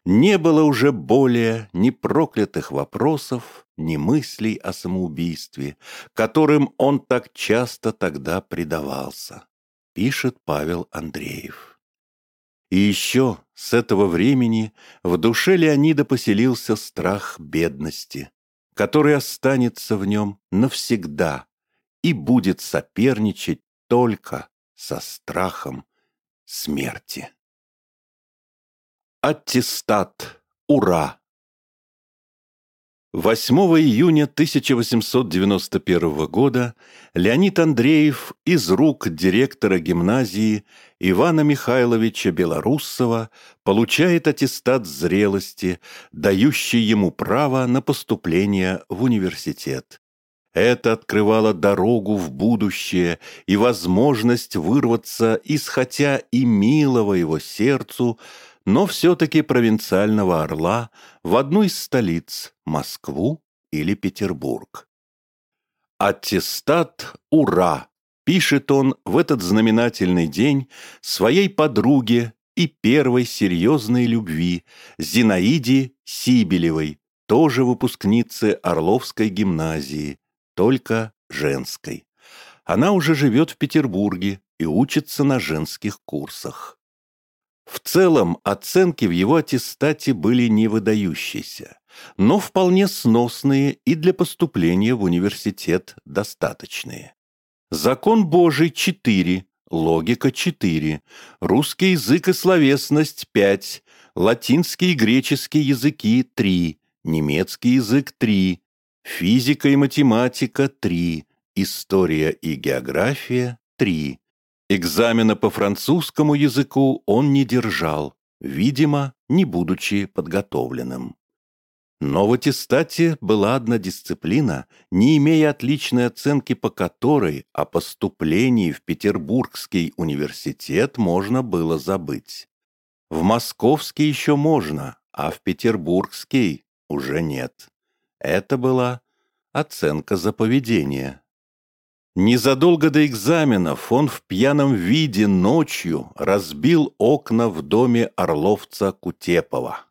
Speaker 1: Не было уже более ни проклятых вопросов, ни мыслей о самоубийстве, которым он так часто тогда предавался, пишет Павел Андреев. И еще с этого времени в душе Леонида поселился страх бедности, который останется в нем навсегда и будет соперничать только со страхом смерти. Аттестат. Ура! 8 июня 1891 года Леонид Андреев из рук директора гимназии Ивана Михайловича Белоруссова получает аттестат зрелости, дающий ему право на поступление в университет. Это открывало дорогу в будущее и возможность вырваться из хотя и милого его сердцу, но все-таки провинциального орла в одну из столиц – Москву или Петербург. «Аттестат «Ура!» пишет он в этот знаменательный день своей подруге и первой серьезной любви Зинаиде Сибелевой, тоже выпускнице Орловской гимназии, только женской. Она уже живет в Петербурге и учится на женских курсах. В целом оценки в его аттестате были не выдающиеся, но вполне сносные и для поступления в университет достаточные. Закон Божий – 4, логика – 4, русский язык и словесность – 5, латинский и греческий языки – 3, немецкий язык – 3, Физика и математика – 3, история и география – 3. Экзамена по французскому языку он не держал, видимо, не будучи подготовленным. Но в аттестате была одна дисциплина, не имея отличной оценки по которой о поступлении в Петербургский университет можно было забыть. В Московский еще можно, а в Петербургский уже нет. Это была оценка за поведение. Незадолго до экзаменов он в пьяном виде ночью разбил окна в доме орловца Кутепова.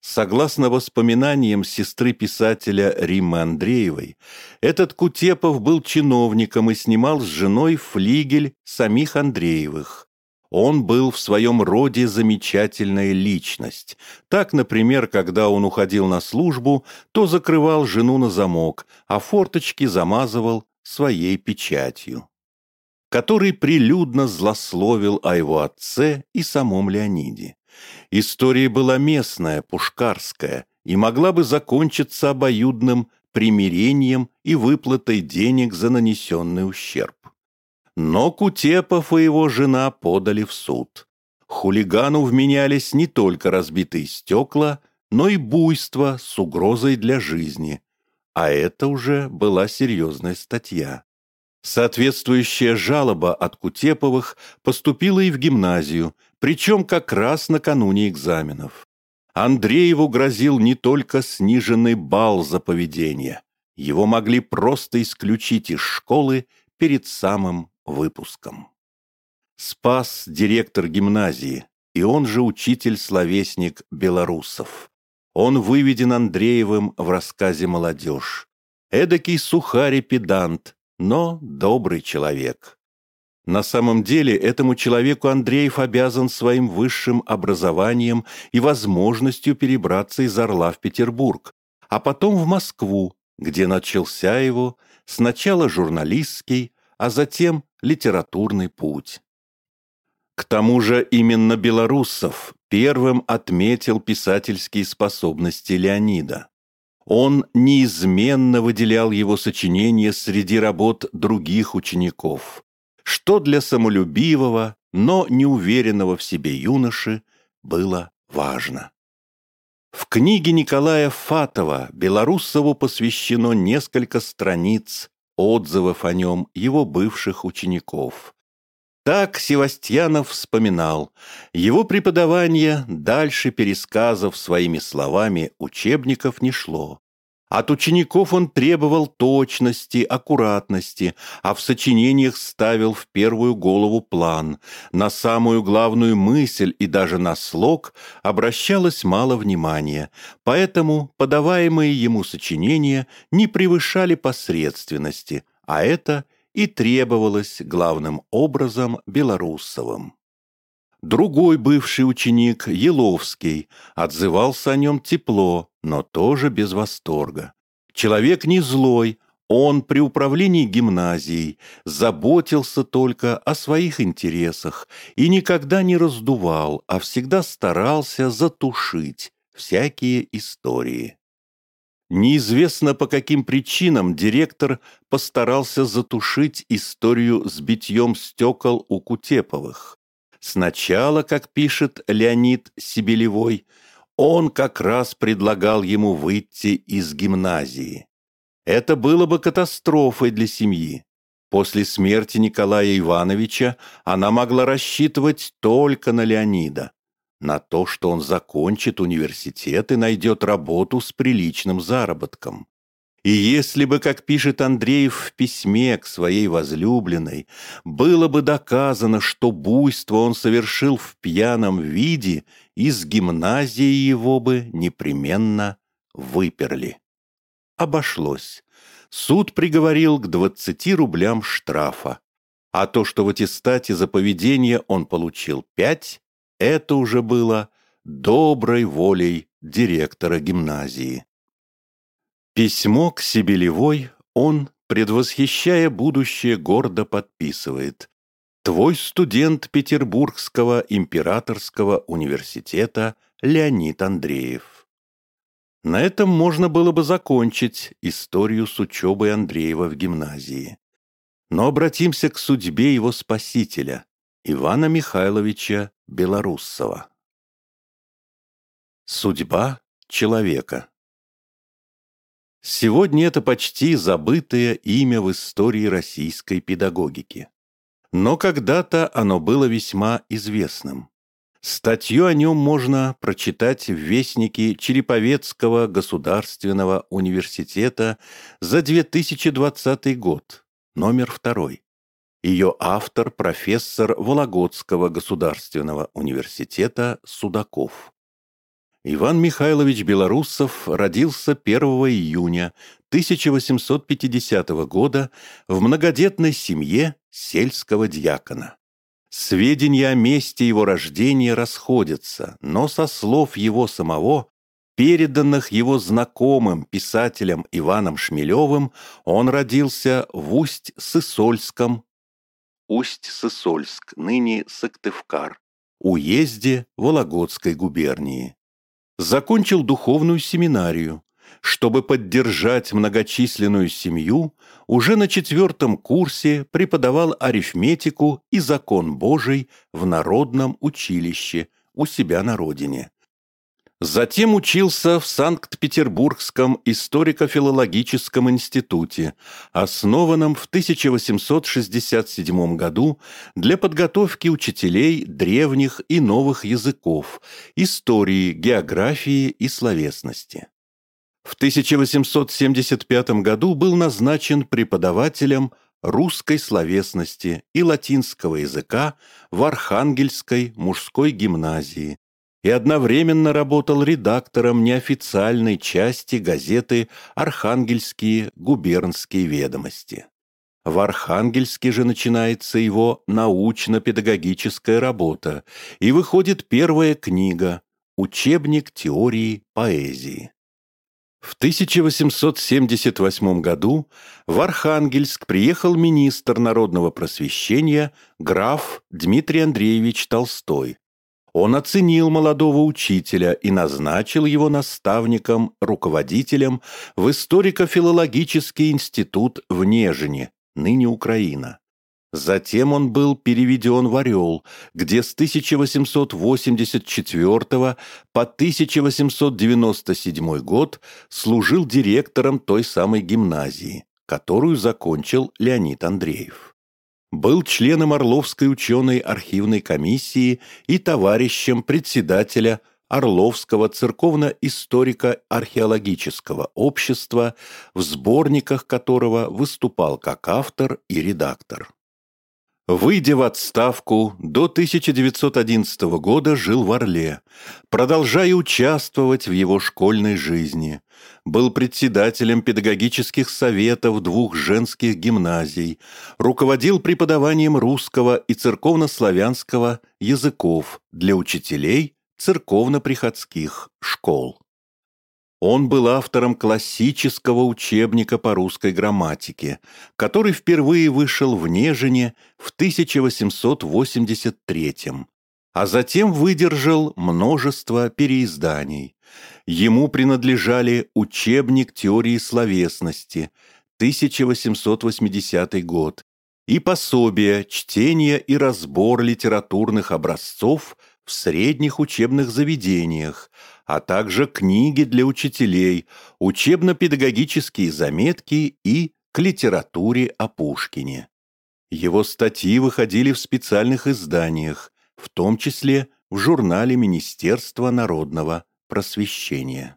Speaker 1: Согласно воспоминаниям сестры писателя Риммы Андреевой, этот Кутепов был чиновником и снимал с женой флигель самих Андреевых. Он был в своем роде замечательная личность. Так, например, когда он уходил на службу, то закрывал жену на замок, а форточки замазывал своей печатью. Который прилюдно злословил о его отце и самом Леониде. История была местная, пушкарская, и могла бы закончиться обоюдным примирением и выплатой денег за нанесенный ущерб. Но Кутепов и его жена подали в суд. Хулигану вменялись не только разбитые стекла, но и буйство с угрозой для жизни. А это уже была серьезная статья. Соответствующая жалоба от Кутеповых поступила и в гимназию, причем как раз накануне экзаменов. Андрееву грозил не только сниженный балл за поведение. Его могли просто исключить из школы перед самым выпуском. Спас директор гимназии, и он же учитель-словесник белорусов. Он выведен Андреевым в рассказе «Молодежь». Эдакий сухарь педант, но добрый человек. На самом деле этому человеку Андреев обязан своим высшим образованием и возможностью перебраться из Орла в Петербург, а потом в Москву, где начался его сначала журналистский, а затем литературный путь. К тому же именно Белоруссов первым отметил писательские способности Леонида. Он неизменно выделял его сочинения среди работ других учеников, что для самолюбивого, но неуверенного в себе юноши было важно. В книге Николая Фатова Белоруссову посвящено несколько страниц отзывов о нем его бывших учеников. Так Севастьянов вспоминал, его преподавание дальше пересказов своими словами учебников не шло. От учеников он требовал точности, аккуратности, а в сочинениях ставил в первую голову план. На самую главную мысль и даже на слог обращалось мало внимания, поэтому подаваемые ему сочинения не превышали посредственности, а это и требовалось главным образом Белоруссовым. Другой бывший ученик, Еловский, отзывался о нем тепло, но тоже без восторга. Человек не злой, он при управлении гимназией заботился только о своих интересах и никогда не раздувал, а всегда старался затушить всякие истории. Неизвестно по каким причинам директор постарался затушить историю с битьем стекол у Кутеповых. Сначала, как пишет Леонид Сибелевой, он как раз предлагал ему выйти из гимназии. Это было бы катастрофой для семьи. После смерти Николая Ивановича она могла рассчитывать только на Леонида, на то, что он закончит университет и найдет работу с приличным заработком. И если бы, как пишет Андреев в письме к своей возлюбленной, было бы доказано, что буйство он совершил в пьяном виде, из гимназии его бы непременно выперли. Обошлось. Суд приговорил к 20 рублям штрафа. А то, что в аттестате за поведение он получил 5, это уже было доброй волей директора гимназии. Письмо к Сибелевой он, предвосхищая будущее, гордо подписывает. Твой студент Петербургского императорского университета Леонид Андреев. На этом можно было бы закончить историю с учебой Андреева в гимназии. Но обратимся к судьбе его спасителя, Ивана Михайловича Белоруссова. Судьба человека Сегодня это почти забытое имя в истории российской педагогики. Но когда-то оно было весьма известным. Статью о нем можно прочитать в Вестнике Череповецкого государственного университета за 2020 год, номер второй. Ее автор – профессор Вологодского государственного университета Судаков. Иван Михайлович Белоруссов родился 1 июня 1850 года в многодетной семье сельского дьякона. Сведения о месте его рождения расходятся, но со слов его самого, переданных его знакомым писателем Иваном Шмелевым, он родился в Усть-Сысольском, Усть-Сысольск, ныне Сыктывкар, уезде Вологодской губернии закончил духовную семинарию. Чтобы поддержать многочисленную семью, уже на четвертом курсе преподавал арифметику и закон Божий в народном училище у себя на родине. Затем учился в Санкт-Петербургском историко-филологическом институте, основанном в 1867 году для подготовки учителей древних и новых языков, истории, географии и словесности. В 1875 году был назначен преподавателем русской словесности и латинского языка в Архангельской мужской гимназии, и одновременно работал редактором неофициальной части газеты «Архангельские губернские ведомости». В Архангельске же начинается его научно-педагогическая работа, и выходит первая книга «Учебник теории поэзии». В 1878 году в Архангельск приехал министр народного просвещения граф Дмитрий Андреевич Толстой, он оценил молодого учителя и назначил его наставником, руководителем в историко-филологический институт в Нежине, ныне Украина. Затем он был переведен в Орел, где с 1884 по 1897 год служил директором той самой гимназии, которую закончил Леонид Андреев. Был членом Орловской ученой архивной комиссии и товарищем председателя Орловского церковно-историко-археологического общества, в сборниках которого выступал как автор и редактор. Выйдя в отставку, до 1911 года жил в Орле, продолжая участвовать в его школьной жизни. Был председателем педагогических советов двух женских гимназий, руководил преподаванием русского и церковнославянского языков для учителей церковно-приходских школ. Он был автором классического учебника по русской грамматике, который впервые вышел в Нежине в 1883 а затем выдержал множество переизданий. Ему принадлежали учебник теории словесности 1880 год и пособие «Чтение и разбор литературных образцов в средних учебных заведениях», а также книги для учителей, учебно-педагогические заметки и к литературе о Пушкине. Его статьи выходили в специальных изданиях, в том числе в журнале Министерства народного просвещения.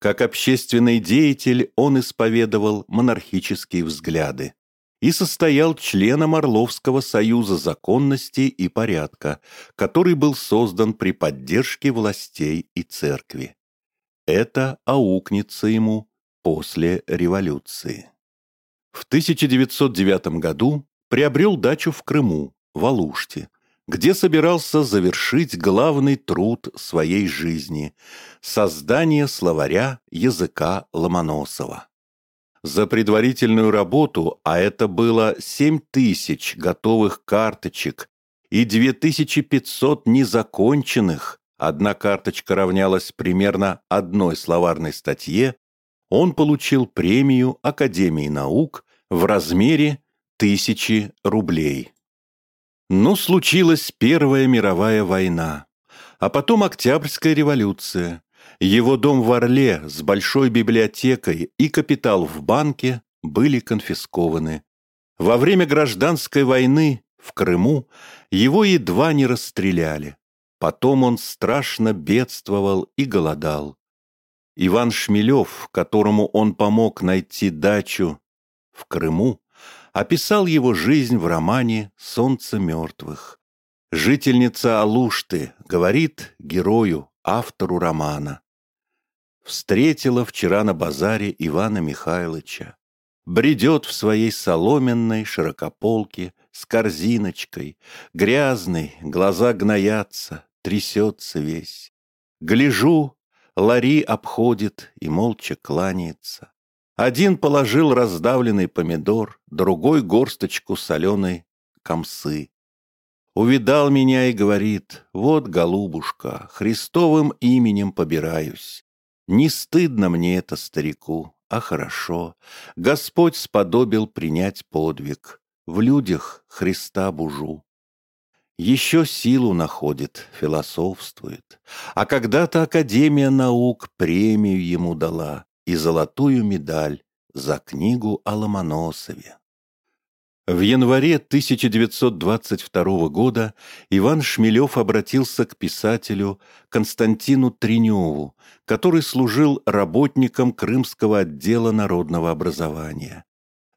Speaker 1: Как общественный деятель он исповедовал монархические взгляды и состоял членом Орловского союза законности и порядка, который был создан при поддержке властей и церкви. Это аукнется ему после революции. В 1909 году приобрел дачу в Крыму, в Алуште, где собирался завершить главный труд своей жизни – создание словаря языка Ломоносова. За предварительную работу, а это было 7 тысяч готовых карточек и 2500 незаконченных, одна карточка равнялась примерно одной словарной статье, он получил премию Академии наук в размере тысячи рублей. Ну, случилась Первая мировая война, а потом Октябрьская революция, его дом в Орле с большой библиотекой и капитал в банке были конфискованы. Во время гражданской войны в Крыму его едва не расстреляли. Потом он страшно бедствовал и голодал. Иван Шмелев, которому он помог найти дачу в Крыму, описал его жизнь в романе «Солнце мертвых». Жительница Алушты говорит герою, автору романа. Встретила вчера на базаре Ивана Михайловича. Бредет в своей соломенной широкополке с корзиночкой, грязный, глаза гноятся, трясется весь. Гляжу, Лари обходит и молча кланяется. Один положил раздавленный помидор, другой горсточку соленой комсы. Увидал меня и говорит, вот, голубушка, Христовым именем побираюсь. Не стыдно мне это старику, а хорошо. Господь сподобил принять подвиг. В людях Христа бужу. Еще силу находит, философствует. А когда-то Академия наук премию ему дала и золотую медаль за книгу о Ломоносове. В январе 1922 года Иван Шмелев обратился к писателю Константину Треневу, который служил работником Крымского отдела народного образования.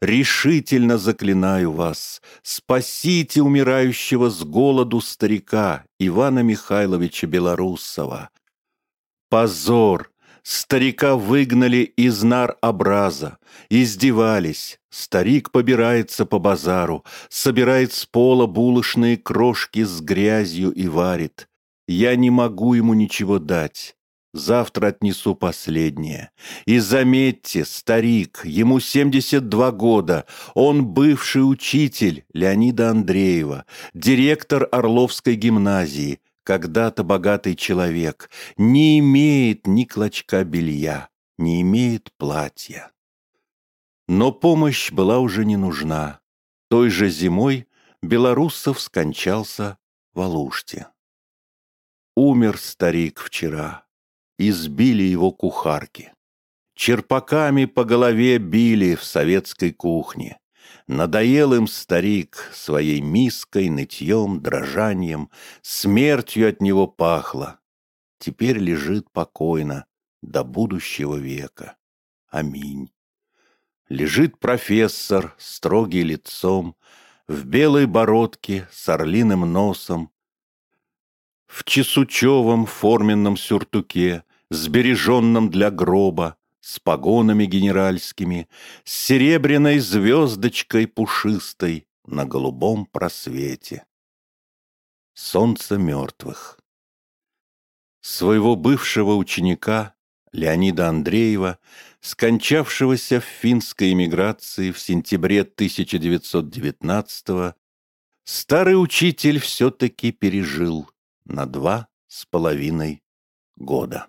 Speaker 1: «Решительно заклинаю вас, спасите умирающего с голоду старика Ивана Михайловича Белоруссова. Позор, Старика выгнали из нар образа, издевались. Старик побирается по базару, собирает с пола булочные крошки с грязью и варит. Я не могу ему ничего дать. Завтра отнесу последнее. И заметьте, старик, ему 72 года, он бывший учитель Леонида Андреева, директор Орловской гимназии, когда-то богатый человек, не имеет ни клочка белья, не имеет платья. Но помощь была уже не нужна. Той же зимой Белоруссов скончался в Алуште. Умер старик вчера, избили его кухарки. Черпаками по голове били в советской кухне. Надоел им старик своей миской, нытьем, дрожанием, смертью от него пахло. Теперь лежит покойно до будущего века. Аминь. Лежит профессор, строгий лицом, В белой бородке, с орлиным носом, В чесучевом форменном сюртуке, Сбереженном для гроба, С погонами генеральскими, С серебряной звездочкой пушистой На голубом просвете. Солнце мертвых. Своего бывшего ученика Леонида Андреева, скончавшегося в финской эмиграции в сентябре 1919-го, старый учитель все-таки пережил на два с половиной года.